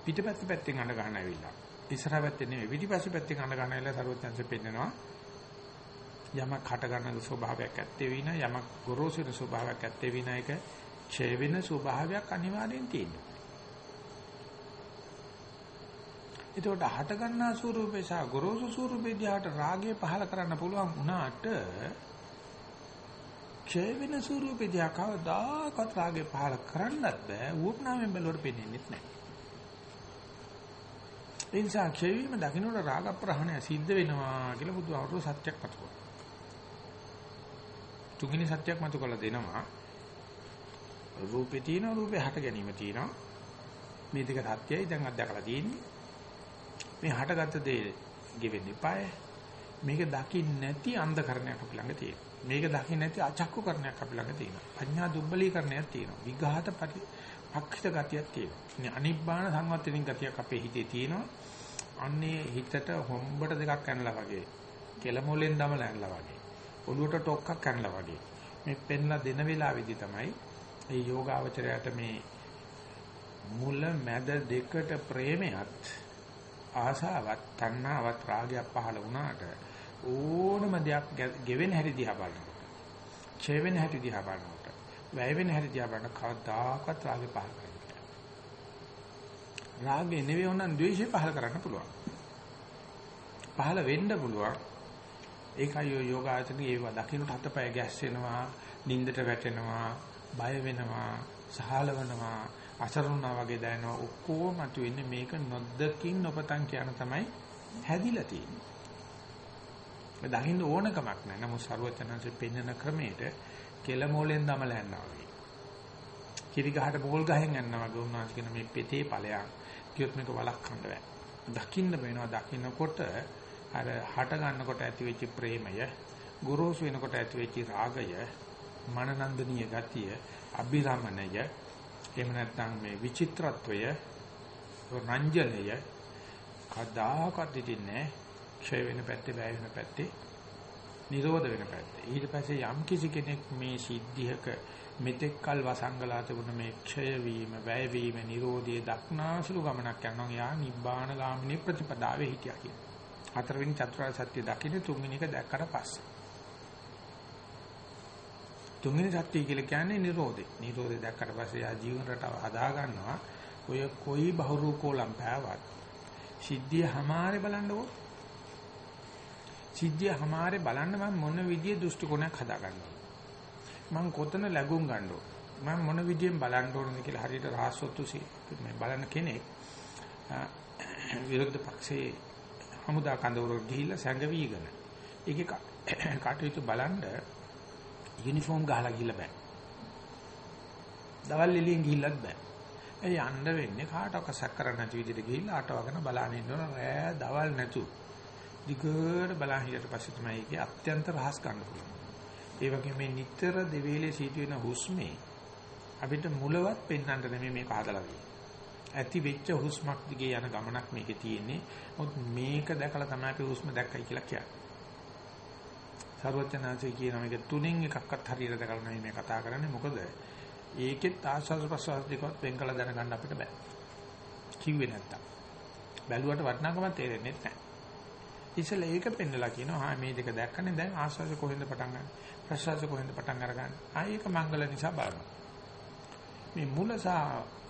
S1: පිටිපස්ස පැත්තෙන් අඬ ගන්න ඇවිල්ලා. ඉස්සරහ පැත්තේ නෙමෙයි පිටිපස්ස පැත්තෙන් අඬ ගන්න ඇවිල්ලා සරුවත්යන්සේ පෙන්නනවා. යමක් හට ගන්න ස්වභාවයක් ඇත්තේ වින යමක් ගොරෝසු වෙන ස්වභාවයක් ඇත්තේ වින එක ඡය වෙන ස්වභාවයක් අනිවාර්යෙන් තියෙනවා. එතකොට හට ගන්නා ස්වරූපේ සහ ගොරෝසු ස්වරූපේ දිහාට රාගය පහල කරන්න පුළුවන් වුණාට ඡය වෙන ස්වරූපේ දිහා කවදාකවත් රාගය පහල කරන්නත් බෑ. ඌපනාවෙන් බැලුවට පේන්නේ නැහැ. ඒ නිසා ක්ෂේවීම දකින්නට රාග ප්‍රහණය සිද්ධ වෙනවා කියලා බුදුහාමුදුරුවෝ සත්‍යයක් මතු කරා. තුන්වෙනි සත්‍යයක් මතු කරලා දෙනවා. රූපේ තියෙන රූපේ හට ගැනීම තියෙනවා. මේ දෙක සත්‍යයි දැන් අත්දකලා තියෙන්නේ. මේ හටගත්ත දේ ගෙවෙන්නේ පාය. මේක දකින්න නැති අන්ධකරණයක් අපි ළඟ තියෙනවා. මේක දකින්න නැති අචක්කු කරණයක් අපි ළඟ තියෙනවා. පඤ්ඤා දුබ්බලීකරණයක් තියෙනවා. විඝාත පක්ෂිත ගතියක් තියෙනවා. අනිබ්බාන සංවත්තනින් ගතියක් අපේ හිතේ තියෙනවා. අන්නේ හිතට හොම්බට දෙකක් ඇනලා වගේ. කෙලමොලෙන් දමලා ඇනලා වගේ. ඔළුවට ටොක්ක්ක් ඇනලා වගේ. මේ පෙන්ලා දෙන වෙලාවේදී තමයි මේ යෝගාවචරයට මේ මුල මැද දෙකට ප්‍රේමයත් ආසාවත් තණ්හාවත් රාගයක් පහළ වුණාට ඕනම දෙයක් ගෙවෙන හැටි දිහා බලනකොට ඡේ වෙන හැටි දිහා බලනකොට වැය වෙන හැටි දිහා බලන කවදාකවත් රාගෙ පහළ කරන්නේ රාගේ නෙවෙයි උනන් ද්වේෂය පහළ කරන්න පුළුවන් පහළ වෙන්න පුළුවන් ඒකයි ඔය යෝගාචරණේ ඒව දකින්නට හතපය ගැස්සෙනවා නින්දට වැටෙනවා බය වෙනවා සහලවනවා අසරුණා වගේ දැනෙනවා ඔක්කොම මතුවෙන්නේ මේක නොදකින් නොපතන් කියන තමයි හැදිලා තියෙන්නේ. දකින්න ඕනකමක් නැහැ. නමුත් ਸਰවචනංශයෙන් පෙන්වන ක්‍රමයට කෙල මොලෙන් දමලා යනවා වගේ. කිරි ගහට බෝල් ගහෙන් යනවා වගේ උන්වහන්සේ කියන මේ පෙතේ ඵලයක් කියොත් මේක වළක්වන්න බෑ. දකින්න වෙනවා දකින්නකොට අර හට ගන්නකොට ඇති වෙච්ච ප්‍රේමය, ගුරුසු වෙනකොට ඇති වෙච්ච රාගය, මනනන්දනීය ගතිය, අභිරමණය, එහෙම නැත්නම් මේ විචිත්‍රත්වය, රංජනය කදාකත් ඉතින්නේ ක්ෂය වෙන පැත්තේ, වැය වෙන පැත්තේ, නිරෝධ වෙන පැත්තේ. ඊට පස්සේ යම් කිසි කෙනෙක් මේ සිද්ධියක මෙතෙක් කල් වසංගලා තිබුණ මේ ක්ෂය වීම, වැය වීම, Nirodhe දක්නාසුළු ගමනක් යනවා. යා නිබ්බාන ගාමිනී ප්‍රතිපදාවේ හිටියා කියන්නේ. හතරවෙනි චතුරාර්ය සත්‍ය දකින්න තුන්වෙනි එක දැක්කට පස්සේ. තුන්වෙනි සත්‍ය කියලා කියන්නේ Nirodhe. Nirodhe දැක්කට පස්සේ යා ජීවන රටාව හදා ගන්නවා. ඔය කොයි බහුරූපෝලම් පෑවත් සිද්ධිය හැමාරේ බලන්නකෝ. සිද්ධිය හැමාරේ බලන්න මම මොන විදියෙ දෘෂ්ටි කෝණයක් හදා ගන්නවා. මම කොතන ලැබුම් ගන්න ඕන මම මොන විදියෙන් බලන්න ඕනද කියලා හරියට රහස්සොත්තු මේ බලන කෙනෙක් විරුද්ධ පක්ෂයේ හමුදා කඳවුර ගිහිල්ලා සංගවිගෙන ඒකේ කටයුතු බලන්න යුනිෆෝම් ගහලා ගිහිල්ලා බෑ. දවල් එළියෙන් ගිහිල්ලත් බෑ. ඒ යන්න වෙන්නේ කාටවත් සැක කරන්න නැති විදිහට ගිහිල්ලා අටවගෙන බලන්න ඉන්න ඕන රෑ දවල් නැතු. දිගට බලන් හිටියට පස්සේ තමයි ඒකේ අත්‍යන්ත රහස් ගන්න පුළුවන්. ඒ වගේ මේ නිතර දෙවේලේ සිටින හුස්මේ අපිට මුලවත් පෙන්වන්න නෙමෙයි මේක හදලා ඇති වෙච්ච හුස්මක් දිගේ යන ගමනක් මේකේ තියෙන්නේ. මොකද මේක දැකලා තමයි අපි හුස්ම දැක්කයි කියලා කියන්නේ. සර්වඥාන්සේ කියන මේක තුනෙන් එකක්වත් හරියට දැකලා නෙමෙයි මේ කතා කරන්නේ. මොකද ඒකෙත් ආස්වාද ප්‍රසවාස දෙකවත් වෙන් කළ දැනගන්න අපිට බෑ. කිව්වේ නැත්තම්. බැලුවට වටිනාකමක් තේරෙන්නේ නැහැ. ඉතින් ඒක පෙන්නලා කියනවා හා මේ දෙක දැක්කනේ දැන් ආස්වාද කොහෙන්ද පටන් ගන්නේ? ප්‍රසවාස කොහෙන්ද පටන් අරගන්නේ? ආයේක මංගල නිසා බලනවා. මේ මුල සහ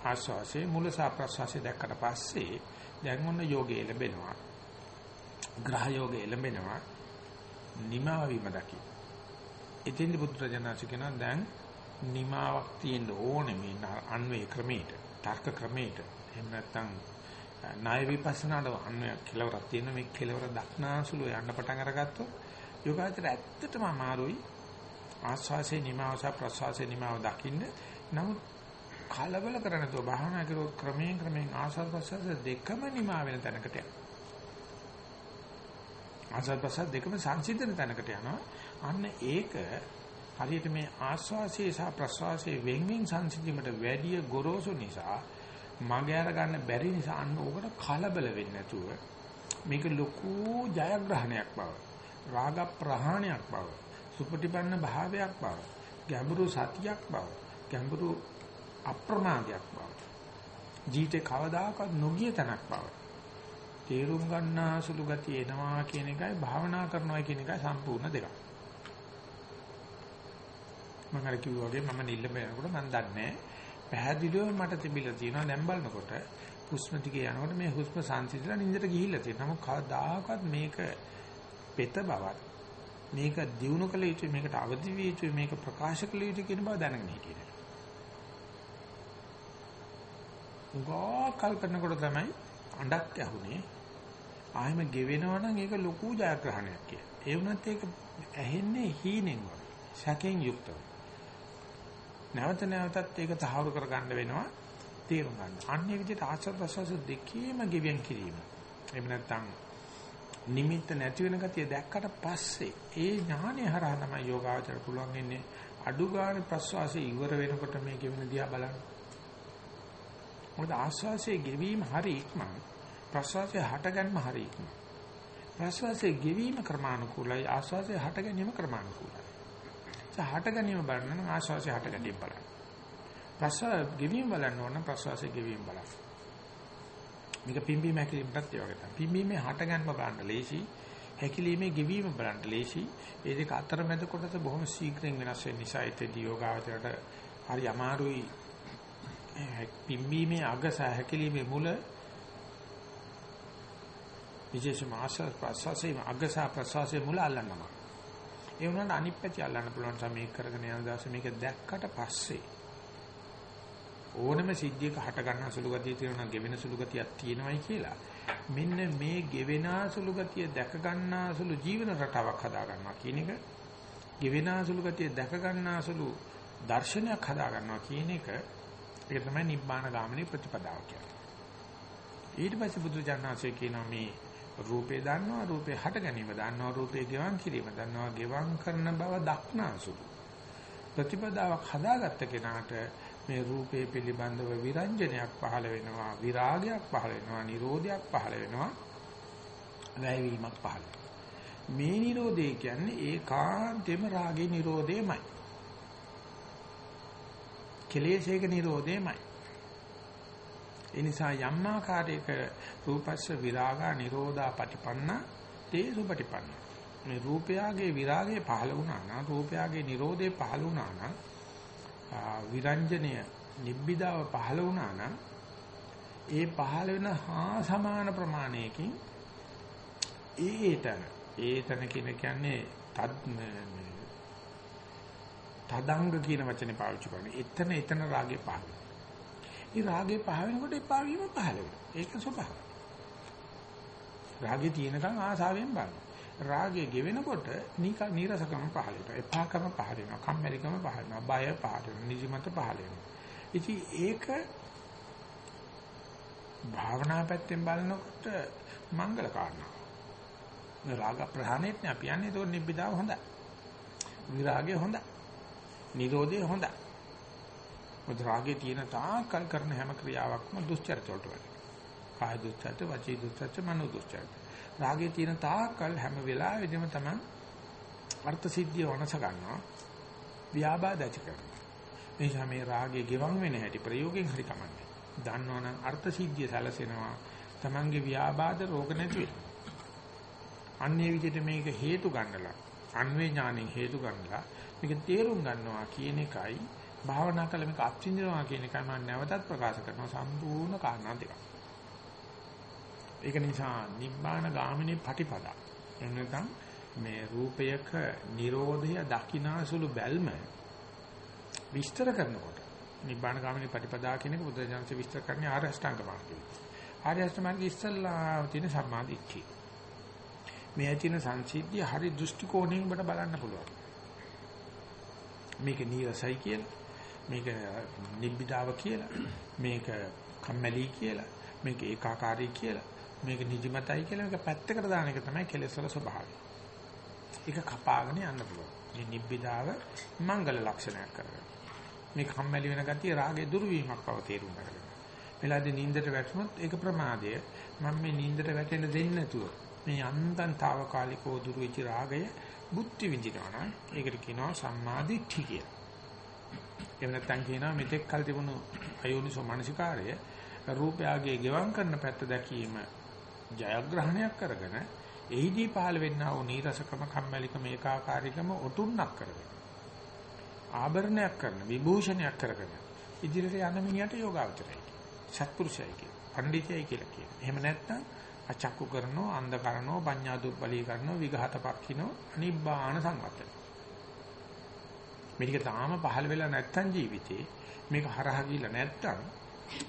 S1: ආස්වාසේ මුල සහ ප්‍රසවාසේ දැක්කට පස්සේ දැන් ඔන්න යෝගයේ ලැබෙනවා. ග්‍රහ යෝගයේ ලැබෙනවා. නිමාව වීම දකි. ඉතින් බුදුරජාණන් කියනවා දැන් නිමාවක් තියෙන්න ඕනේ මේ අන්වේ ක්‍රමයට, තර්ක ක්‍රමයට. එහෙම නැත්නම් ණය විපස්සනාට අන්වය කෙලවරක් තියෙන මේ කෙලවර දක්නාසුළු යන්න පටන් අරගත්තොත් යෝගාචර ඇත්තටම අමාරුයි ආස්වාසේ නිමාව සහ ප්‍රස්වාසේ නිමාව දකින්න. නමුත් කලබල කරන තෝ භාවනා කරොත් ක්‍රමයෙන් ක්‍රමයෙන් ආස්වාද ප්‍රස්වාස දෙකම නිමා වෙන තැනකට යනවා. ආස්වාද ප්‍රස්වාස දෙකම සංසිඳන තැනකට යනවා. අන්න ඒක හරියට මේ ආස්වාසයේ සහ ප්‍රස්වාසයේ වෙන්වෙන් සංසිඳීමට වැඩි ගොරෝසු නිසා මග අර ගන්න බැරි නිසා අන්න ඕකට කලබල වෙන්නේ නැතුව මේක ලොකු ජයග්‍රහණයක් බව රාග ප්‍රහාණයක් බව සුපටිපන්න භාවයක් බව ගැඹුරු සතියක් බව ගැඹුරු අප්‍රමාදයක් බව ජීවිතේ කවදාකවත් නොගිය තැනක් බව තේරුම් ගන්නා සුළු ගතිය එනවා කියන එකයි භාවනා කරනවා කියන එකයි සම්පූර්ණ දෙකක් මම අර කිව්වා වගේ මම නිල්ල බෑනකොට මම දන්නේ පැහැදිලිව මට තිබිලා තියෙනවා දැන් බලනකොට හුස්ම දිගේ යනකොට මේ හුස්ම සංසිඳලා නින්දට ගිහිල්ලා තියෙනවා. නමුත් කවදාකවත් මේක පෙත බවක් මේක දිනු කළ යුතුයි මේකට අවදි විය යුතුයි මේක ප්‍රකාශ කළ යුතුයි කියන බව දැනගෙන හිටියේ. උගා කල්පනකොට තමයි අඬක් ඇහුනේ. ආයෙම ගෙවෙනවා නම් ඒක ලොකු ජයග්‍රහණයක් කියලා. ඒ වුණත් ඒක ඇහෙන්නේ හීනෙන් වගේ. සැකෙන් යුක්තව. නැවත නැවතත් ඒක තහවුරු කරගන්න වෙනවා තේරුම් ගන්න. අන්නේ විදිහට ආශ්‍රද ප්‍රසවාස දෙකේම ගෙවියන් කිරීම. එහෙම නැත්නම් නිමිත්ත නැති වෙන ගතිය දැක්කට පස්සේ ඒ ඥානය හරහා තමයි යෝගාචර පුළුවන් ඉන්නේ අඩු ගන්න ප්‍රසවාසයේ ඉවර වෙනකොට මේ ගෙවෙන දිහා බලන්න. මොකද ආශ්වාසයේ ගෙවීම හරි ඉක්මන. ප්‍රසවාසයේ හටගන්ම හරි ඉක්මන. ප්‍රසවාසයේ ගෙවීම ක්‍රමානුකූලයි ආශ්වාසයේ හට ගැනීම ක්‍රමානුකූලයි. හට ගැනීම බලන්න නම් ආශ්වාසයේ හට ගැනීම බලන්න. ප්‍රසවාස ගෙවීම බලන්න ඕන ප්‍රසවාසයේ ගෙවීම බලන්න. මේක පිම්බීම හැකිලිමටත් ඒ වගේ තමයි. පිම්බීමේ හට ගන්න බලන්න ලේසි. හැකිලිමේ ගෙවීම බලන්න ලේසි. ඒ දෙක අතරමැද කොටස බොහොම ශීඝ්‍රයෙන් වෙනස් වෙන නිසා ඒතදී යෝගාවචරයට හරි අමාරුයි. පිම්බීමේ අග සහ හැකිලිමේ මුල විශේෂම ආශ්වාස ප්‍රශ්වාසයේ අග සහ ප්‍රශ්වාසයේ මුල අල්ලන්නවා. ඒ වුණාට අනිත් පැති අල්ලන්න පුළුවන් සමීක කරගෙන යන දවසේ මේක දැක්කට පස්සේ ඕනම සිද්ධියක හට ගන්න සුළු ගතිය තියෙනවා ගෙවෙන සුළු ගතියක් තියෙනවයි කියලා. මෙන්න මේ ගෙවෙන සුළු ගතිය දැක ගන්න සුළු ජීවන රටාවක් හදා ගන්නවා කියන එක ගෙවෙන සුළු ගතිය දැක ගන්න සුළු දර්ශනයක් හදා ගන්නවා කියන එක ඒක තමයි නිබ්බාන ගාමිනී ප්‍රතිපදාව කියන්නේ. ඊට පස්සේ බුදුජානනාංශය කියනවා මේ රූපේ දන්නවා රූපේ හට ගැනීම දන්නවා රූපේ ගෙවන් කිරීම දන්නවා ගෙවන් කරන බව දක්නාසුළු ප්‍රතිපදාවක් හදාගත්ත කෙනාට මේ රූපේ පිළිබඳව විරංජනයක් පහළ වෙනවා විරාගයක් පහළ වෙනවා නිරෝධයක් පහළ වෙනවා වැයවීමක් පහළ මේ නිරෝධය කියන්නේ ඒකාන්තෙම රාගේ නිරෝධයමයි. කෙලෙසේක නිරෝධයමයි. ඒ නිසා යම් ආකාරයක රූපස්ස විරාගා නිරෝධා පටිපන්න තේ සුපටිපන්න මේ රූපයාගේ විරාගය පහළ වුණා නම් රූපයාගේ නිරෝධය පහළ වුණා නම් විරංජනය නිබ්බිදාව පහළ වුණා නම් ඒ පහළ වෙන හා සමාන ප්‍රමාණයකින් ඒතන ඒතන කියන කියන්නේ තද් තදංග කියන වචනේ පාවිච්චි කරන්නේ. එතන එතන රාගේ පහළ වෙනවා. ඒ රාගේ පහ වෙනකොට එපා වීම පහළ වෙනවා. ඒක ස්වභාවය. රාගේ තියෙනකන් ආසාවෙන් බලනවා. රාගය ගෙවෙනකොට නීරසකම පහළ වෙනවා. එපාකම පහළ වෙනවා. කම්මැලිකම පහළ වෙනවා. බය පහළ වෙනවා. නිදිමත පහළ වෙනවා. ඉතින් ඒක භාවනා පැත්තෙන් බලනකොට මංගල කාරණා. මේ රාග ප්‍රහාණයත් නේ අපි යන්නේ ඒක නිබ්බිදාව හොඳයි. විරාගය හොඳයි. නිරෝධය හොඳයි. මොකද රාගයේ තියෙන තාකල් කරන හැම ක්‍රියාවක්ම දුස්චරිත වලට වැඩි. කාය දුස්චරිත, වචී දුස්චරිත, මනෝ දුස්චරිත. රාගයේ තියෙන තාකල් හැම වෙලාවෙදිම තමයි අර්ථ සිද්ධිය වනස ගන්නවා. ව්‍යාබාධ ඇති කරනවා. එනිසා මේ රාගයේ ගෙවන් වෙන හැටි ප්‍රයෝගයෙන් හරි කමන්නේ. දන්නවනම් අර්ථ සිද්ධිය සැලසෙනවා. Tamange ව්‍යාබාධ රෝග නැති වෙනවා. අන්නේ විදිහට මේක හේතු ගන්නලා අන්වේ ඥාණයෙන් හේතු ගන්නලා මේක තේරුම් ගන්නවා කියන එකයි භාවනා කළ මේක අත්විඳිනවා කියන එකයි මම නැවතත් ප්‍රකාශ කරනවා සම්පූර්ණ කාරණා දෙකක්. ඒක නිසා නිබ්බාන ගාමිනී පටිපදා. එන්නතම් මේ රූපයක Nirodha දකිනාසුළු බැල්ම විස්තර කරනකොට නිබ්බාන ගාමිනී පටිපදා කියන එක බුදුජානක විස්තර කරන්නේ ආර්ය අෂ්ටාංග මාර්ගය. ආර්ය අෂ්ටාංග මාර්ගයේ ඉස්සල්ලා තියෙන සම්මාදිට්ඨිය. මේ ඇතින සංසිද්ධිය හරි දෘෂ්ටි කෝණයෙන් ඔබට බලන්න පුළුවන්. මේක නීරසයි කියලා මේක නිබ්බිදාව කියලා මේක කම්මැලි කියලා මේක ඒකාකාරී කියලා මේක නිදිමතයි කියලා මේක පැත්තකට දාන එක තමයි කෙලෙස් වල ස්වභාවය. ඒක කපාගෙන යන්න පුළුවන්. මේ නිබ්බිදාව මංගල ලක්ෂණයක් කරගන්න. මේ කම්මැලි වෙන ගතිය රාගේ දුර්වීමක් බව තේරුම් ගන්න. වෙලාදී නින්දට වැටුනොත් ඒක ප්‍රමාදය. මම මේ නින්දට වැටෙන්න දෙන්නේ නැතුව මේ යන්තම් తాවකාලිකව දුරු වෙච්ච රාගය බුද්ධි විඳිනවා නම් ඒකට කියනවා සම්මාදිට්ඨිය කියලා. එහෙම නැත්නම් කියනවා මෙතෙක් කල් තිබුණු අයෝනිසෝ මනසිකාරය රූපයගේ ගෙවම් කරන පැත්ත දැකීම ජයග්‍රහණයක් කරගෙන එහිදී පහළ වෙන්නා වූ නීරසකම කම්මැලිකම ඒකාකාරීකම ඔටුන්නක් කරගෙන ආභරණයක් කරන විභූෂණයක් කරගෙන ඉදිරියට යන මිනිහට යෝගාවචරයි සත්පුරුෂයයි කියන පඬිතයයි කියලා කියන. එහෙම නැත්නම් අචක්කු කරනෝ අන්ධ කරනෝ පඤ්ඤා දුප්පලී කරනෝ විඝාත පක්ඛිනෝ අනිබ්බාන සංවත්තන. මේක තාම පහළ වෙලා නැත්තම් ජීවිතේ මේක හරහා ගිහිල්ලා නැත්තම්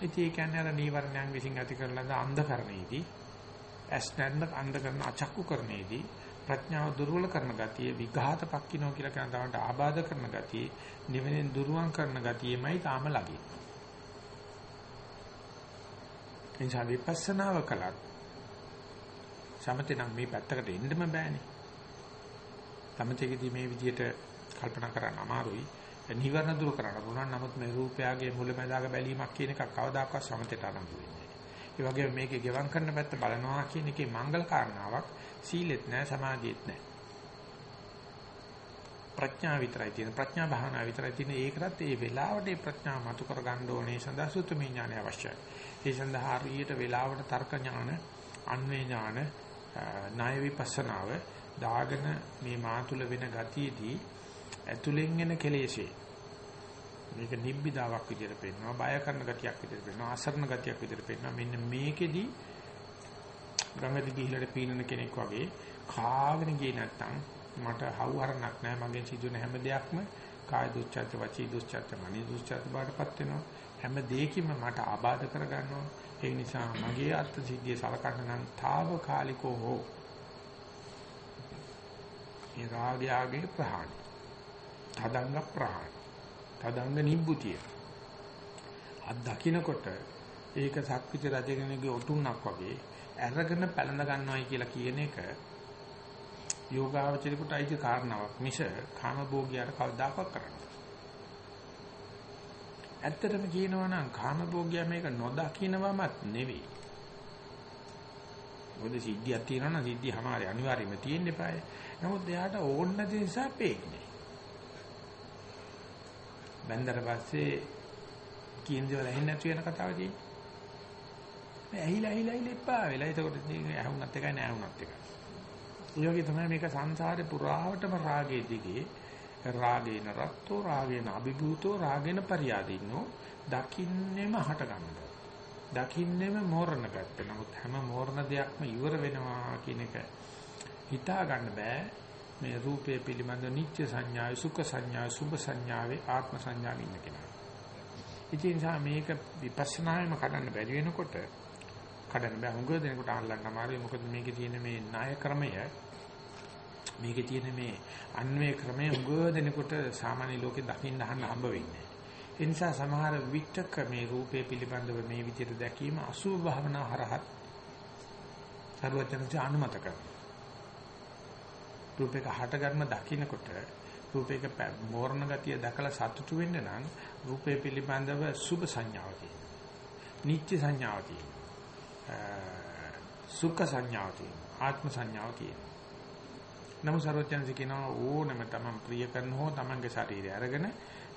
S1: ඉතින් ඒ කියන්නේ අර නීවරණයන් විසින් ඇති කරන ලද අන්ධකරණයේදී ඇස් නැන්න අන්ධ කරන අචක්කු කරණයේදී ප්‍රඥාව දුර්වල කරන ගතිය විඝාත පක්කිනෝ කියලා කියන තවන්ට ආබාධ කරන ගතිය නිවෙනින් දුරුවන් කරන ගතියමයි තාම ලගි. එනිසා විපස්සනාව කළත් සමතේ නම් මේ පැත්තකට එන්නම බෑනේ. සමතේකදී මේ විදිහට කල්පනා කරන්න අමාරුයි. නිවර්ණ දුරු කරන්න පුළුවන්. නමුත් මේ රූපයගේ මුලැමැදාක බැලීමක් කියන එකක් කවදාකවත් සමතේට ආරම්භ වෙන්නේ නැහැ. ඒ වගේම මේකේ ගෙවම් කරන පැත්ත බලනවා කියන එකේ මංගල කාරණාවක් සීලෙත් නැහැ සමාධියෙත් නැහැ. ප්‍රඥා විතරයි තියෙන ප්‍රඥා භාවනා විතරයි තියෙන ඒකටත් ඒ වෙලාවට ඒ ප්‍රඥා මතු කර ගන්න ඕනේ සඳහා සුතමේ ඥානය අවශ්‍යයි. ඒ සඳහා හරියට වෙලාවට තර්ක ඥාන, අන්වේ ඥාන, ණය විපස්සනාව දාගෙන මේ මාතුල වෙන ගතියේදී ඇතුලෙන් එන කෙලෙසේ මේක නිබ්බිදාවක් විදිහට පෙන්වනවා බය කරන ගතියක් විදිහට පෙන්වනවා අසරණ ගතියක් විදිහට පෙන්වනවා මෙන්න මේකෙදි ගඟදි ගිහිලට පීනන කෙනෙක් වගේ කාගෙන ගියේ නැත්තම් මට හවුහරණක් නැහැ මගෙන් සිදුවෙන හැම දෙයක්ම කාය දුස්චර්ත, වචී දුස්චර්ත, මනී දුස්චර්ත බාටපත් වෙනවා. හැම දෙයකින්ම මට ආබාධ කරගන්නවා. ඒ නිසා මගේ අර්ථ සිද්ධිය සලකන්න නම් తాවකාලිකෝ හෝ ඒ රාගයගේ ප්‍රහාණය. තදංග ප්‍රහාණය. තදංග නිබ්බුතිය. අත් දකින්නකොට ඒක සක්විති රජගෙනගේ ඔටුන්නක් වගේ අරගෙන පැලඳ ගන්නවයි කියලා කියන එක යෝගාවචරිකට අයිති කාරණාවක් මිස කාමභෝගියාට කවදාකවත් කරන්න. ඇත්තටම කියනවා නම් කාමභෝගියා මේක නොදකින්නවමත් නෙවෙයි. මොකද සිද්ධියක් තියෙනවා නම් සිද්ධිය හැමාරේ අනිවාර්යයෙන්ම තියෙන්න eBay. නමුත් එයාට ඕන නැති නිසා පේන්නේ. බැන්දර පස්සේ කියන දේවල් ඇහෙන්නේ නැති වෙන කතාව තියෙන්නේ. මේ ඇහිලා ඇහිලා ඇහිලා එපා වෙලා. ඒකට ඇහුණත් එකයි නෑ ඇහුණත් එකයි. ඒ වගේ තමයි මේක සංසාරේ පුරාවටම රාගයේ දිගේ රාගේන රත්තෝ රාගේන අභිභූතෝ රාගේන පරියාදින්නෝ දකින්නෙම හට ගන්නවා. දකින්නෙම මෝරණ පැත්ත. නමුත් හැම මෝරණ දෙයක්ම ඉවර වෙනවා කියන එක හිතා ගන්න බෑ. මේ රූපය පිළිබඳ නිත්‍ය සංඥාවේ සුඛ සංඥාවේ සුභ සංඥාවේ ආත්ම සංඥාවේ ඉන්න කෙනා. ඉතින් මේක විපස්සනායම කඩන්න බැරි වෙනකොට කඩන්න බෑ. හුඟ දෙනකොට අල්ලන්න අමාරුයි. මොකද මේකේ තියෙන මේ ණය ක්‍රමය මේකේ තියෙන මේ අන්වේ ක්‍රමය හුඟ දෙනකොට සාමාන්‍ය ලෝකේ දකින්න අහන්න හම්බ වෙන්නේ. ඒ නිසා සමහර විටක මේ රූපේ පිළිබඳව මේ විදිහට දැකීම අසුභ භාවනා හරහත් සර්වඥන්සේ අනුමත කරනවා. රූපයක හටගන්න දකින්නකොට රූපයක මෝරණ ගතිය දැකලා සතුටු වෙන්න නම් රූපය පිළිබඳව සුභ සංඥාවක් තියෙනවා. නිත්‍ය සංඥාවක් තියෙනවා. සුඛ සංඥාව තියෙනවා ආත්ම සංඥාව තියෙනවා නමුත් සර්වඥන්සේ කියනවා ඕනම තමන් ප්‍රිය කරන හෝ තමන්ගේ ශරීරය අරගෙන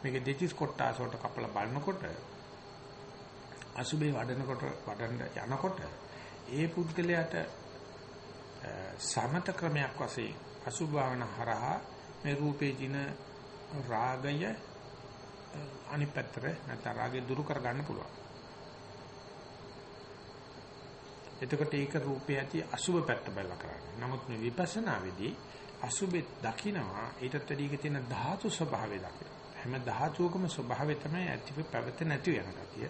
S1: මේක දෙතිස් කොටස් වලට කපලා බලනකොට අසුබේ වඩනකොට වඩන්න යනකොට ඒ පුද්ගලයාට සමත ක්‍රමයක් වශයෙන් අසුභාවන හරහා මේ රූපේ ජින රාගය අනිත් පැත්තට නැත්නම් රාගය දුරු කර ගන්න පුළුවන් එතකොට ඒක රූපය ඇති අසුබ පැත්ත බලලා කරන්නේ. නමුත් මේ විපස්සනාවේදී අසුබෙත් දකින්නවා ඊටත් වැඩි තියෙන ධාතු ස්වභාවය දකින්න. හැම ධාතුවකම ස්වභාවය තමයි ඇතිව පැවත නැති වෙන ගතිය.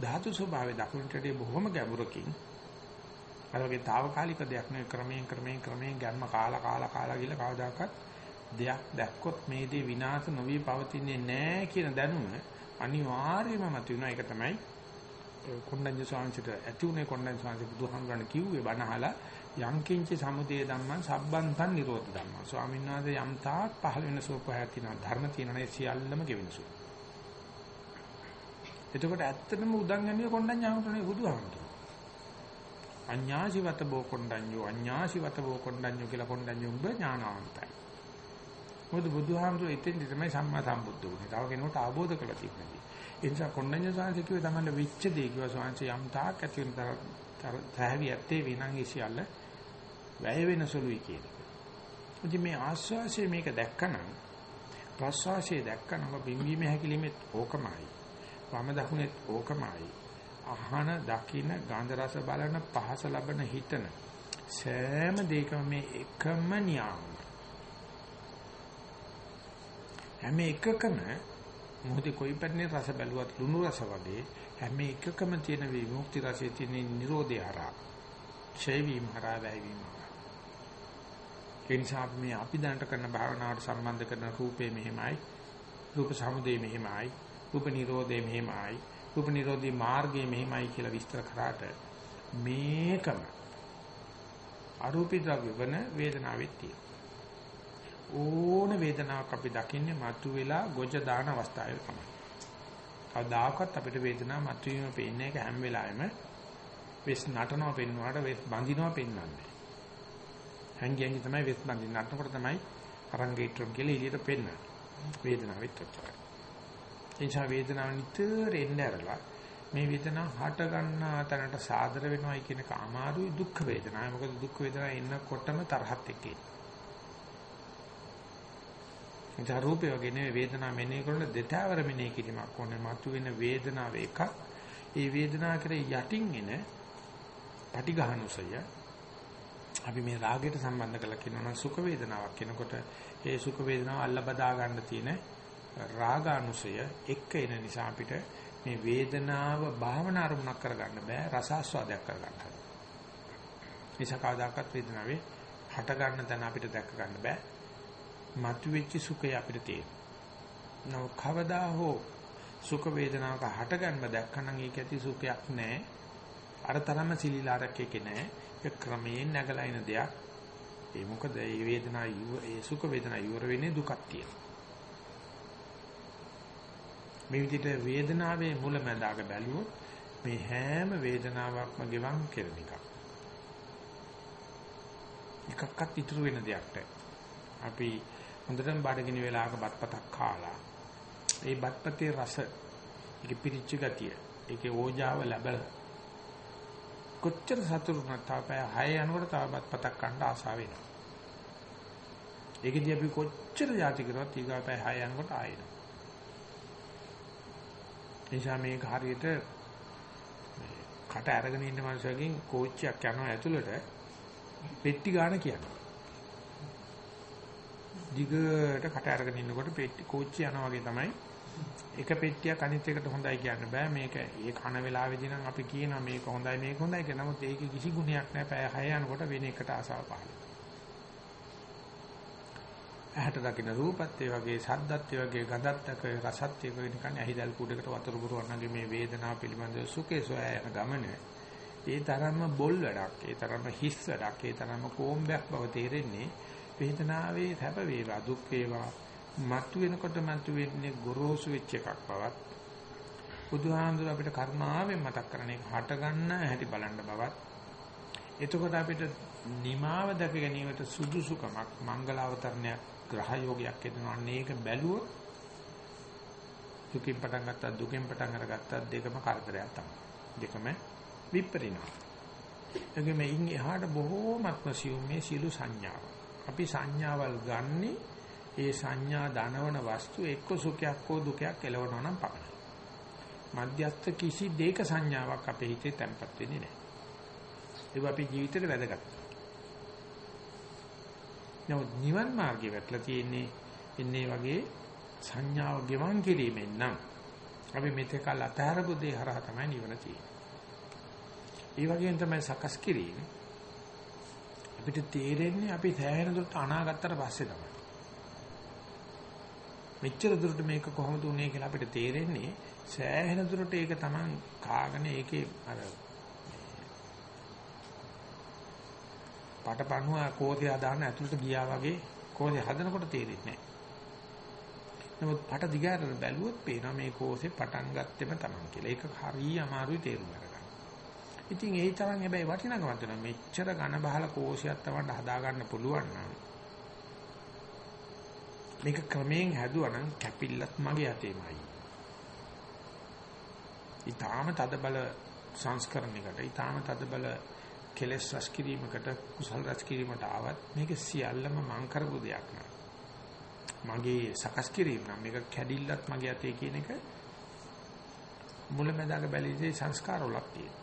S1: ධාතු ස්වභාවය දකින්නට බොහොම ගැඹුරකින් අර වගේ తాවකාලික දෙයක් නෙවෙයි ක්‍රමයෙන් ක්‍රමයෙන් ක්‍රමයෙන් ගැම්ම කාලා කාලා කාලා ගිහලා කවදාකවත් දෙයක් දැක්කොත් මේ දේ විනාශ නොවි පවතින්නේ නැහැ කියන දැනුම අනිවාර්යයෙන්ම මතුවෙනවා. ඒක තමයි කොණ්ඩඤ්ඤ ස්වාමීන්ට ඇති උනේ කොණ්ඩඤ්ඤ ස්වාමීන් බුදුහාමුදුරනේ කිව්වේ බණහලා යංකින්ච සමුදය ධම්මං සබ්බන්තං නිරෝධ ධම්මං ස්වාමීන් වහන්සේ යම් තාක් පහළ වෙන සෝපහය තියෙනවා ධර්ම තියෙනවා සියල්ලම ගෙවෙනසු. එතකොට ඇත්තටම උදංගන්නේ කොණ්ඩඤ්ඤ හාමුදුරනේ බුදුහාමුදුරනේ. අඤ්ඤාසිවත බෝ කොණ්ඩඤ්ඤෝ අඤ්ඤාසිවත බෝ කොණ්ඩඤ්ඤෝ කියලා කොණ්ඩඤ්ඤ උඹ ඥානවන්තයි. මොකද බුදුහාමුදුරේ ඉතින් තමයි සම්මා සම්බුද්ධ වුනේ. තව කෙනෙකුට ආબોධ කළ තිබුණේ. ඒ නිසා කොණ්ඩඤ්ඤ සාංශ කිව්වේ තමයි විච්ඡ දේ කිව්වා සාංශ යම් තාක් ඇති වෙන තර තැහැවි ඇත්තේ විනං ඉසියල්ල වැය වෙන සුළුයි කියන එක. ඉතින් මේ ආස්වාසිය මේක දැක්කනම් ප්‍රස්වාසය දැක්කනම් බිම්බීමේ හැකිලිමෙත් ඕකමයි. වම දකුණෙත් ඕකමයි. අහන දකින ගන්ධ රස බලන පහස ලබන හිතන සෑම දෙයකම මේ එකම නියාම. හැම එකකම මොහොතේ කොයි පැන්නේ රස බැලුවත් ලුණු රස වගේ හැම එකකම තියෙන විමුක්ති රසයේ තියෙන නිරෝධය හරහා ඡය වීම හරහා වැයවීම ඒ නිසා මේ අපි දැනට කරන භාවනාවට සම්බන්ධ කරන රූපේ මෙහෙමයි රූප සමුදය මෙහෙමයි රූප නිරෝධය මෙහෙමයි රූප නිරෝධී මාර්ගය මෙහෙමයි කියලා විස්තර කරාට මේකම අරූපී ද්‍රව්‍ය වන වේදනාවෙත් තියෙනවා ඕන වේදනාවක් අපි දකින්නේ මතුවෙලා ගොජ දාන අවස්ථාවේ තමයි. කවදාකවත් අපිට වේදනාව මතුවීම පේන්නේ ඒක හැම වෙලාවෙම වෙස් නටනවා පෙන්වුවාට වෙස් බඳිනවා පෙන්වන්නේ. හැංගියන්ගේ තමයි වෙස් බඳින්න නටනකොට තමයි අරංගේට්‍රම් කියලා එළියට පෙන්වන්නේ. වේදනාවෙත් ඔච්චරයි. එනිසා වේදනාව නිතර එන්නේ ඇරලා මේ වේදනාව හට ගන්නා තැනට සාදර වෙනවයි කියන එක අමාරුයි දුක් වේදනාව. මොකද දුක් වේදනාව එන්නකොටම තරහත් එක්කේ. ඒ රූපය වගේ නෙවෙයි වේදනාව මෙනෙහි කරන දෙතාවර මෙනෙහි කිරීමක් ඕනේ. මතු වෙන වේදනාව එකක්. ඒ වේදනාව කරේ යටින් එන පටිඝානුසය අපි මේ රාගයට සම්බන්ධ කරලා කියනවා නම් සුඛ වේදනාවක් කියනකොට ඒ සුඛ වේදනාව අල්ල බදා ගන්න තියෙන රාගානුසය එක්ක එන නිසා අපිට මේ වේදනාව භාවනා අරමුණක් කරගන්න බෑ රසාස්වාදයක් කරගන්න. නිසා කවදාකවත් වේදනාවේ හට ගන්න තැන අපිට දැක ගන්න බෑ. මතුවෙච්ච සුඛය අපිට තියෙනවා. නව කවදා හෝ සුඛ වේදනාවක හට ගන්න දැක්කනම් ඒක ඇති සුඛයක් නෑ. අර තරම සිලිලාරක් එකේ නෑ. ඒ ක්‍රමයෙන් නැගලා එන දෙයක්. ඒ මොකද මේ වේදනාව ඒ සුඛ වේදනාව ඉවර වෙන්නේ දුකක් තියෙනවා. මේ විදිහට වේදනාවේ මුලැමැදාක බැලුවොත් මේ හැම වේදනාවක්ම ගෙවන් කෙරෙන එකක්. එකක්වත් ඉතුරු වෙන දෙයක් නැහැ. අපි හොඳටම බඩගිනි වෙලාවක බත්පතක් කාලා ඒ බත්පතේ රස ඒකේ පිරිච්ච ගතිය ඒකේ ඕජාව ලැබලා කොච්චර සතුටු නැතාපය හය යනකොට තව බත්පතක් කන්න ආසාව වෙනවා. ඒකදී අපි කොච්චර යාති කරුවත් ඊගාපය හය යනකොට ආයෙනවා. නිසා මේක හරියට කට අරගෙන ඉන්න මනුස්සයකින් කෝච්චියක් යනවා ඇතුළට පෙට්ටි ගාන කියනවා. දිගට කට අරගෙන ඉන්නකොට පෙට්ටි කෝච්චිය යනවා වගේ තමයි. එක පෙට්ටියක් අනිත් එකට හොඳයි කියන්න බෑ. මේක ඒ කන වෙලාවේදී නම් අපි කියනවා මේක හොඳයි මේක හොඳයි කියලා. නමුත් ඒකේ කිසි ගුණයක් නැහැ. පැය 6 යනකොට වෙන එකට ආසාව පහළ ඇහැට දකින්න රූපත් ඒ වගේ සද්දත් ඒ වගේ ගඳත් එක රසත් ඒ වගේ නිකන් ඇහිදල් කුඩකට වතුර පුරවන්නගේ මේ වේදනාව පිළිබඳව සුඛේ සොයා යන ගමන. ඒ තරම්ම බොල් වැඩක් ඒ තරම්ම හිස් වැඩක් ඒ තරම්ම කෝම්බයක් බව තේරෙන්නේ වේදනාවේ සැප වේවා දුක් වේවා. මතු වෙනකොට මතු වෙන්නේ ගොරෝසු වෙච්ච එකක් බවත්. බුදුහාමුදුර අපිට කර්මාවෙන් මතක් කරන එක හට ගන්න හැටි බලන්න බවත්. එතකොට අපිට නිමාව දැක ගැනීමට සුදුසුකමක් මංගල අවතරණයක් ග්‍රහ යෝගයක් එනවා. අනේක බැලුවොත් දුකින් පටන් ගත්තා දුකෙන් පටන් අරගත්තා දෙකම කරදරයක් තමයි. දෙකම විපරිණාම. එගේ මේන් එහාට බොහෝමත්ම සියුම්මේ සියලු සංඥාව. අපි සංඥාවල් ගන්නෙ ඒ සංඥා දනවන වස්තු එක්ක සුඛයක් හෝ දුකයක් එලවනවා නම් පමණයි. මධ්‍යස්ථ කිසි දෙයක සංඥාවක් අපේ හිතේ තැම්පත් වෙන්නේ නැහැ. ඒක අපේ ජීවිතේට වැදගත්. නමුත් නිවන් මාර්ගේ වැටලා තියෙන්නේ ඉන්නේ වගේ සංඥාව ගෙවන් කිරීමෙන් නම් අපි මෙතකල් අතහැරපු දේ හරහා තමයි නිවන තියෙන්නේ. ඒ වගේම තමයි සකස් කිරීම. අපිට තේරෙන්නේ අපි සෑහෙන දුරට අනාගතතර පස්සේ තමයි. මෙච්චර දුරට මේක කොහොමද උනේ කියලා අපිට තේරෙන්නේ සෑහෙන දුරට ඒක Taman කාගෙන ඒකේ අර පටපණුව කෝෂය හදාන්න ඇතුළට ගියා වගේ කෝෂය හදනකොට තේරෙන්නේ නැහැ. නමුත් පට දිගට බැලුවොත් පේනවා මේ කෝෂේ පටන් ගත්තෙම තමයි කියලා. ඒක හරිය අමාරුයි තේරුම් ගන්න. ඉතින් ඒ තරම් හැබැයි වටිනකමක් දෙනවා. මෙච්චර ඝන බහල කෝෂයක් තමයි හදා ගන්න පුළුවන් නම් මේක ක්‍රමයෙන් හැදුවා නම් කැපිල්ලත් මගේ අතේමයි. ඊටාම තද බල සංස්කරණයකට ඊටාම තද බල කෙලස් රැස් කිරීමකට කුසල රැස් කිරීමට ආවත් මේක සියල්ලම මං කරපු දෙයක් නෑ. මගේ සකස් කිරීම නම් මේක කැඩිල්ලත් මගේ අතේ කියන එක මුලැමැදාක බැලීමේ සංස්කාර වලක් තියෙනවා.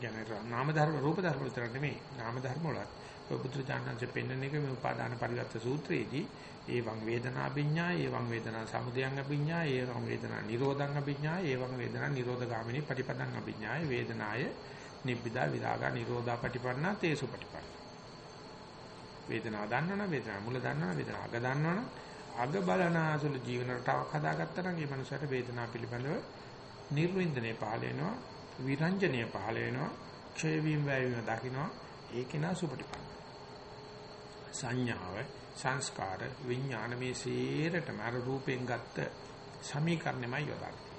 S1: ගැන නාම ධර්ම රූප ධර්ම විතර නෙමෙයි නාම ධර්ම වලත් බුදුරජාණන්සේ පෙන්වන එක මේ උපාදාන පරිවර්ත සූත්‍රයේදී ඒවං වේදනා අභිඥා ඒවං වේදනා සමුදයං අභිඥා ඒවං වේදනා නිරෝධං අභිඥා ඒවං වේදනා නිරෝධගාමිනී පටිපදං අභිඥා වේදනාය නිබ්බිදා විරාගා නිරෝධා පටිපන්නා තේසු පටිපන්න. වේදනාව දන්නවනම් වේදනාව මුල දන්නවනම් වේදනාව අග දන්නවනම් අග බලනාසුළු ජීවන රටාවක් හදාගත්තා නම් ඒ මනුස්සයාට වේදනාව පිළිබඳව නිර්වින්දනය පහල වෙනවා විරංජනීය පහල වෙනවා ක්ෂය වීම වැය වීම දකින්නවා ඒකේ නා සුපටිපන්න. සංඥාව සංස්කාර විඥාන මේ සේරටම අර රූපෙන් ගත්ත සමීකරණයමයි යොදාගන්නේ.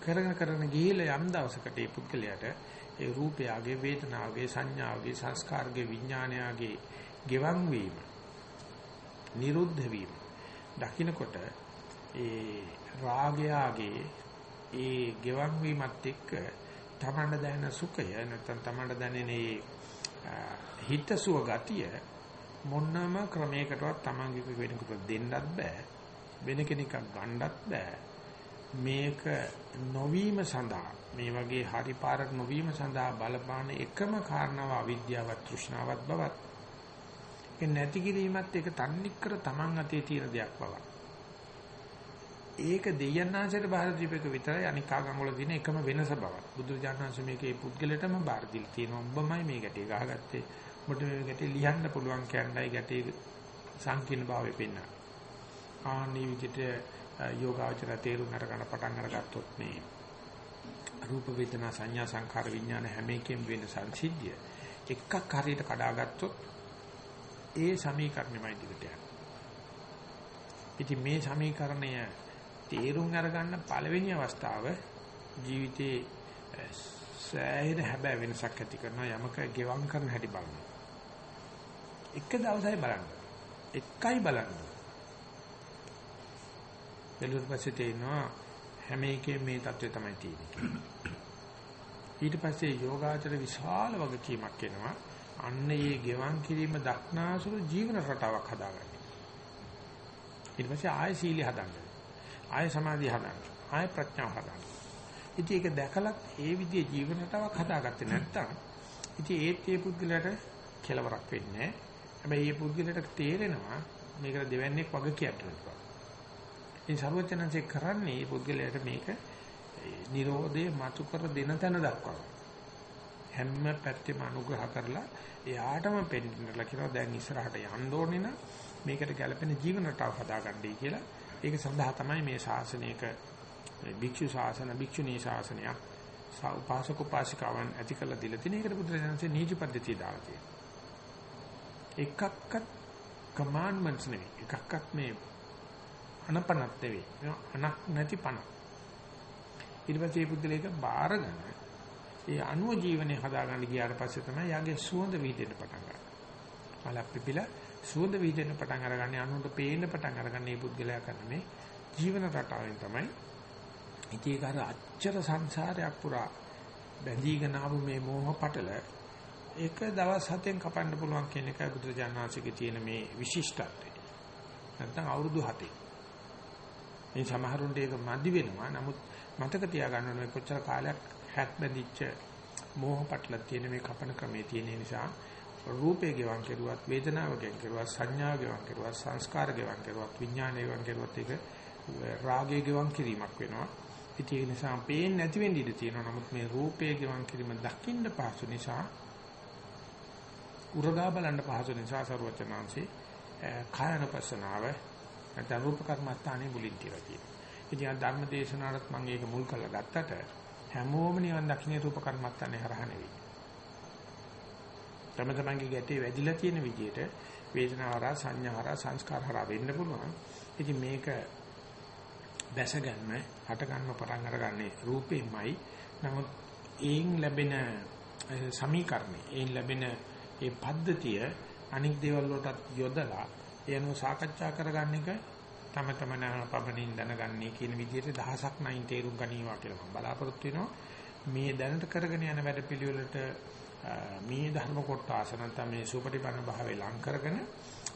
S1: කරගෙන කරගෙන ගිහිල්ලා යම් දවසකට ඒ පුද්ගලයාට ඒ රූපයගේ වේදනාවගේ සංඥාවගේ සංස්කාරගේ විඥානයගේ ගෙවන් වීම නිරුද්ධ වීම දකින්නකොට ඒ රාගයගේ ඒ ගෙවන් වීමත් එක්ක තමන්ට දැනෙන සුඛය නැත්නම් තමන්ට දැනෙන හිතසුව ගතිය මොනම ක්‍රමයකටවත් තමන්ගේ වෙනකොට දෙන්නත් බෑ. වෙන කෙනෙක්ව ගන්නත් බෑ. මේක නොවීම සඳහා මේ වගේ හරි පාරට නොවීම සඳහා බලපාන එකම කාරණාව අවිද්‍යාවත් තෘෂ්ණාවත් බවත් ඒක නැති කිරීමත් ඒක තන්නේ කර Taman අතේ තියෙන දෙයක් බව. ඒක දෙයයන්ාංශයට බාහිර දීපක විතරයි අනික් ආගම් වල තියෙන එකම වෙනස බව. බුදුරජාණන්සේ මේකේ පුද්ගලටම බාර දීලා තියෙනවා. ඔබමයි මේ ගැටේ ගහගත්තේ. ඔබට මේ ගැටේ ලියන්න පුළුවන් කියන්නයි ගැටේ සංකීර්ණ භාවය පෙන්වන්නේ. ආනි විදිහට යෝගාචර තේරුම් අරගෙන පටන් අරගත්තොත් මේ රූප වේදනා සංඥා සංඛාර විඥාන හැම එකෙම වෙන සංසිද්ධිය එකක් හරියට කඩාගත්තොත් ඒ සමීකරණයමයි දිගට යන්නේ. ඉතින් මේ සමීකරණය තේරුම් අරගන්න පළවෙනි අවස්ථාව ජීවිතේ සෑහෙන හැබෑ වෙනසක් ඇති කරන යමක ගෙවම් කරන හැටි බලන්න. එක දවසයි බලන්න. එකයි බලන්න. බැලුවට පස්සේ තේරෙනවා හැම එකෙම මේ தත්ත්වය තමයි තියෙන්නේ. ඊට පස්සේ යෝගාචර විශාල වගකීමක් එනවා. අන්න ඒ ගෙවන් කිරීම දක්නාසුරු ජීවන රටාවක් හදාගන්න. ඊට පස්සේ ආය සීලිය හදන්න. ආය සමාධිය හදන්න. ආය ප්‍රඥාව හදන්න. ඉතින් ඒක දැකලත් ඒ විදිහේ ජීවන රටාවක් හදාගත්තේ නැත්නම් ඉතින් ඒත් ඒ පුද්ගලයාට කෙලවරක් වෙන්නේ නැහැ. හැබැයි මේ පුද්ගලයාට තේරෙනවා මේකට දෙවන්නේක් වගේ කියන්න ඉතින් ਸਰවඥාන්සේ කරන්නේ මේ පුද්ගලයාට මේක නිරෝධය මතු කර දෙන තැන දක්වා හැම පැත්තෙම අනුග්‍රහ කරලා එයාටම පෙන්නලා කියනවා දැන් ඉස්සරහට යන්න ඕනේ නම් මේකට ගැළපෙන ජීවන රටාව හදාගන්නයි කියලා. ඒක සඳහා තමයි මේ ශාසනයක භික්ෂු ශාසන භික්ෂුණී ශාසනය උපාසක උපාසිකාවන් ඇති කළ දීලා තියෙන එකට බුදුරජාණන්සේ නීති පද්ධතිය දාලා තියෙනවා. එකක්වත් කමාන්ඩ්මන්ට්ස් නෙවෙයි. එකක්වත් මේ අනපනක් නෙවෙයි. අනක් නැති පණක්. ඊට පස්සේ මේ පුද්ගලයාක බාරගෙන ඒ අනුව ජීවනය හදාගන්න ගියාට පස්සේ තමයි යාගේ සුවඳ විහිදෙන්න පටන් ගන්නේ. මලක් පිපිලා සුවඳ විහිදෙන්න පටන් අරගන්නේ අනුන්ට පේන්න පටන් අරගන්නේ මේ පුද්ගලයා කරන මේ ජීවන රටාවෙන් තමයි. ඉතින් ඒක අර අච්චර සංසාරයක් පුරා බැඳීගෙන ආපු මේ මෝහ පටල ඒක දවස් හතෙන් කපන්න පුළුවන් කියන එකයි බුදුරජාණන්සේගේ තියෙන මේ විශිෂ්ටත්වය. නැත්නම් අවුරුදු 7. මේ සමහරුන්ට ඒක මදි වෙනවා. නමුත් මතක තියාගන්න ඕනේ කොච්චර කාලයක් හැක් බැඳිච්ච මෝහ පටල තියෙන මේ කපන ක්‍රමයේ තියෙන නිසා රූපේ ගෙවන් කෙරුවත් වේදනාව ගෙවන් කෙරුවත් සංඥාව ගෙවන් කෙරුවත් සංස්කාර ගෙවන් කෙරුවත් විඥානය ගෙවන් කෙරුවත් ඒක රාගයේ ගෙවන් කිරීමක් වෙනවා. ඉතින් ඒ නිසා පේන්නේ නැති වෙන්න ඉඩ තියෙනවා. නමුත් මේ රූපේ ගෙවන් කිරීම දකින්න පහසු නිසා උරගා බලන්න පහසු නිසා සරුවචනාංශේ කායනපසනාව නැත්නම් රූප කර්මස්ථානේ මුලින් කියලා කියනවා. ඉතින් ආ ධර්ම දේශනාවත් මම ඒක මුල් කරලා ගත්තට හැමෝම නිවන් දකින්න රූප කර්මස්ථානේ හරහා නෙවෙයි. තම තමන්ගේ ගැටේ වැදිලා තියෙන විදිහට වේදනාවරා සංඥාවරා සංස්කාරහරා වෙන්න පුළුවන්. ඉතින් මේක දැස ගන්න, හට ගන්න පටන් අරගන්නේ රූපෙමයි. නමුත් ඒන් ලැබෙන සමීකරණේ, ඒන් ලැබෙන ඒ පද්ධතිය අනික් දේවල් වලටත් යොදලා එයන්ව සාකච්ඡා කරගන්න එක තම තමන පබනින් දැනගන්නේ කියන විදිහට දහසක් නයින් තේරුම් ගනීවා කියලා මම බලාපොරොත්තු වෙනවා. මේ දැනට කරගෙන යන වැඩපිළිවෙලට මේ ධර්ම කොටස නැත්නම් මේ සුපටිපන්න භාවය ලං කරගෙන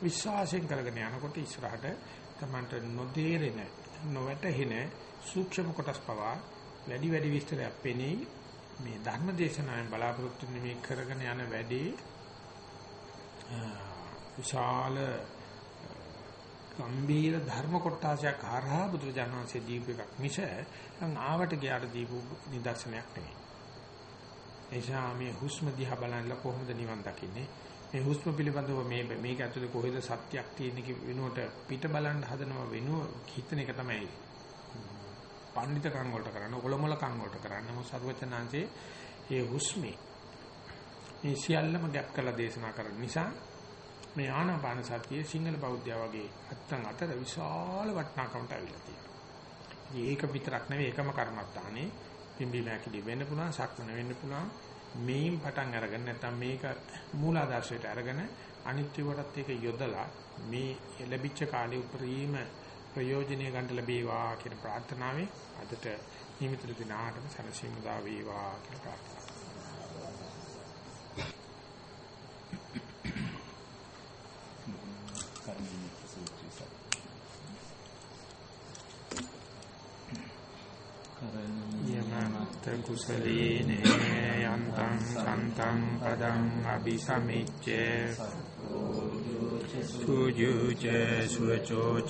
S1: විශ්වාසයෙන් කරගෙන යනකොට ඉස්සරහට තමන්ට නොදේරෙන නොවැටහෙන සූක්ෂම කොටස් පවා වැඩි වැඩි විස්තරයක් පෙනේ මේ ධර්ම දේශනාවෙන් බලාපොරොත්තු වෙන මේ කරගෙන යන වැඩේ විශාල ගම්බීර ධර්ම කොටාසයක් හරහා බුදුරජාණන් වහන්සේ දීපු එකක් මිස නම් ආවට ගියාට දීපු නිදර්ශනයක් නෙවෙයි. එනිසා මේ හුස්ම දිහා බලනලා කොහොමද නිවන් දකින්නේ? මේ හුස්ම පිළිබඳව මේ මේක ඇතුලේ කොහෙද සත්‍යයක් තියෙන්නේ කි වෙනුවට පිට බලන්න හදනවා වෙනුව හිතන එක තමයි පඬිත කම් වලට කරන්නේ ඔලොමල කම් වලට කරන්නේ මොකද සරුවචනාංශේ ඒ හුස්මේ මේ සියල්ලම ගැප් කරලා දේශනා කරන නිසා මේ ආනාපාන සතිය සිංහල බෞද්ධයා වගේ අත්තන් අතර විශාල වටිනාකමට අවිලා තියෙනවා. ඒක විතරක් නෙවෙයි එකම කර්මත්තානේ පිම්බි මෑකිලි වෙන්න පුළුවන්, සක්මන වෙන්න පුළුවන්. මේන් පටන් අරගෙන නැත්නම් මේක මූලාදර්ශයට අරගෙන අනිත්‍ය වලත් ඒක යොදලා මේ ලැබිච්ච කාලේ උපරිම ප්‍රයෝජනෙ ගන්න ලැබේවා කියන ප්‍රාර්ථනාවෙන් අදට නිමිතල දිනාටම සනසීමු දා වේවා කියලා ප්‍රාර්ථනා කුසලීනේ යන්තං සන්තං පදං අபிසමිච්ඡේ සුජුච සුවචෝ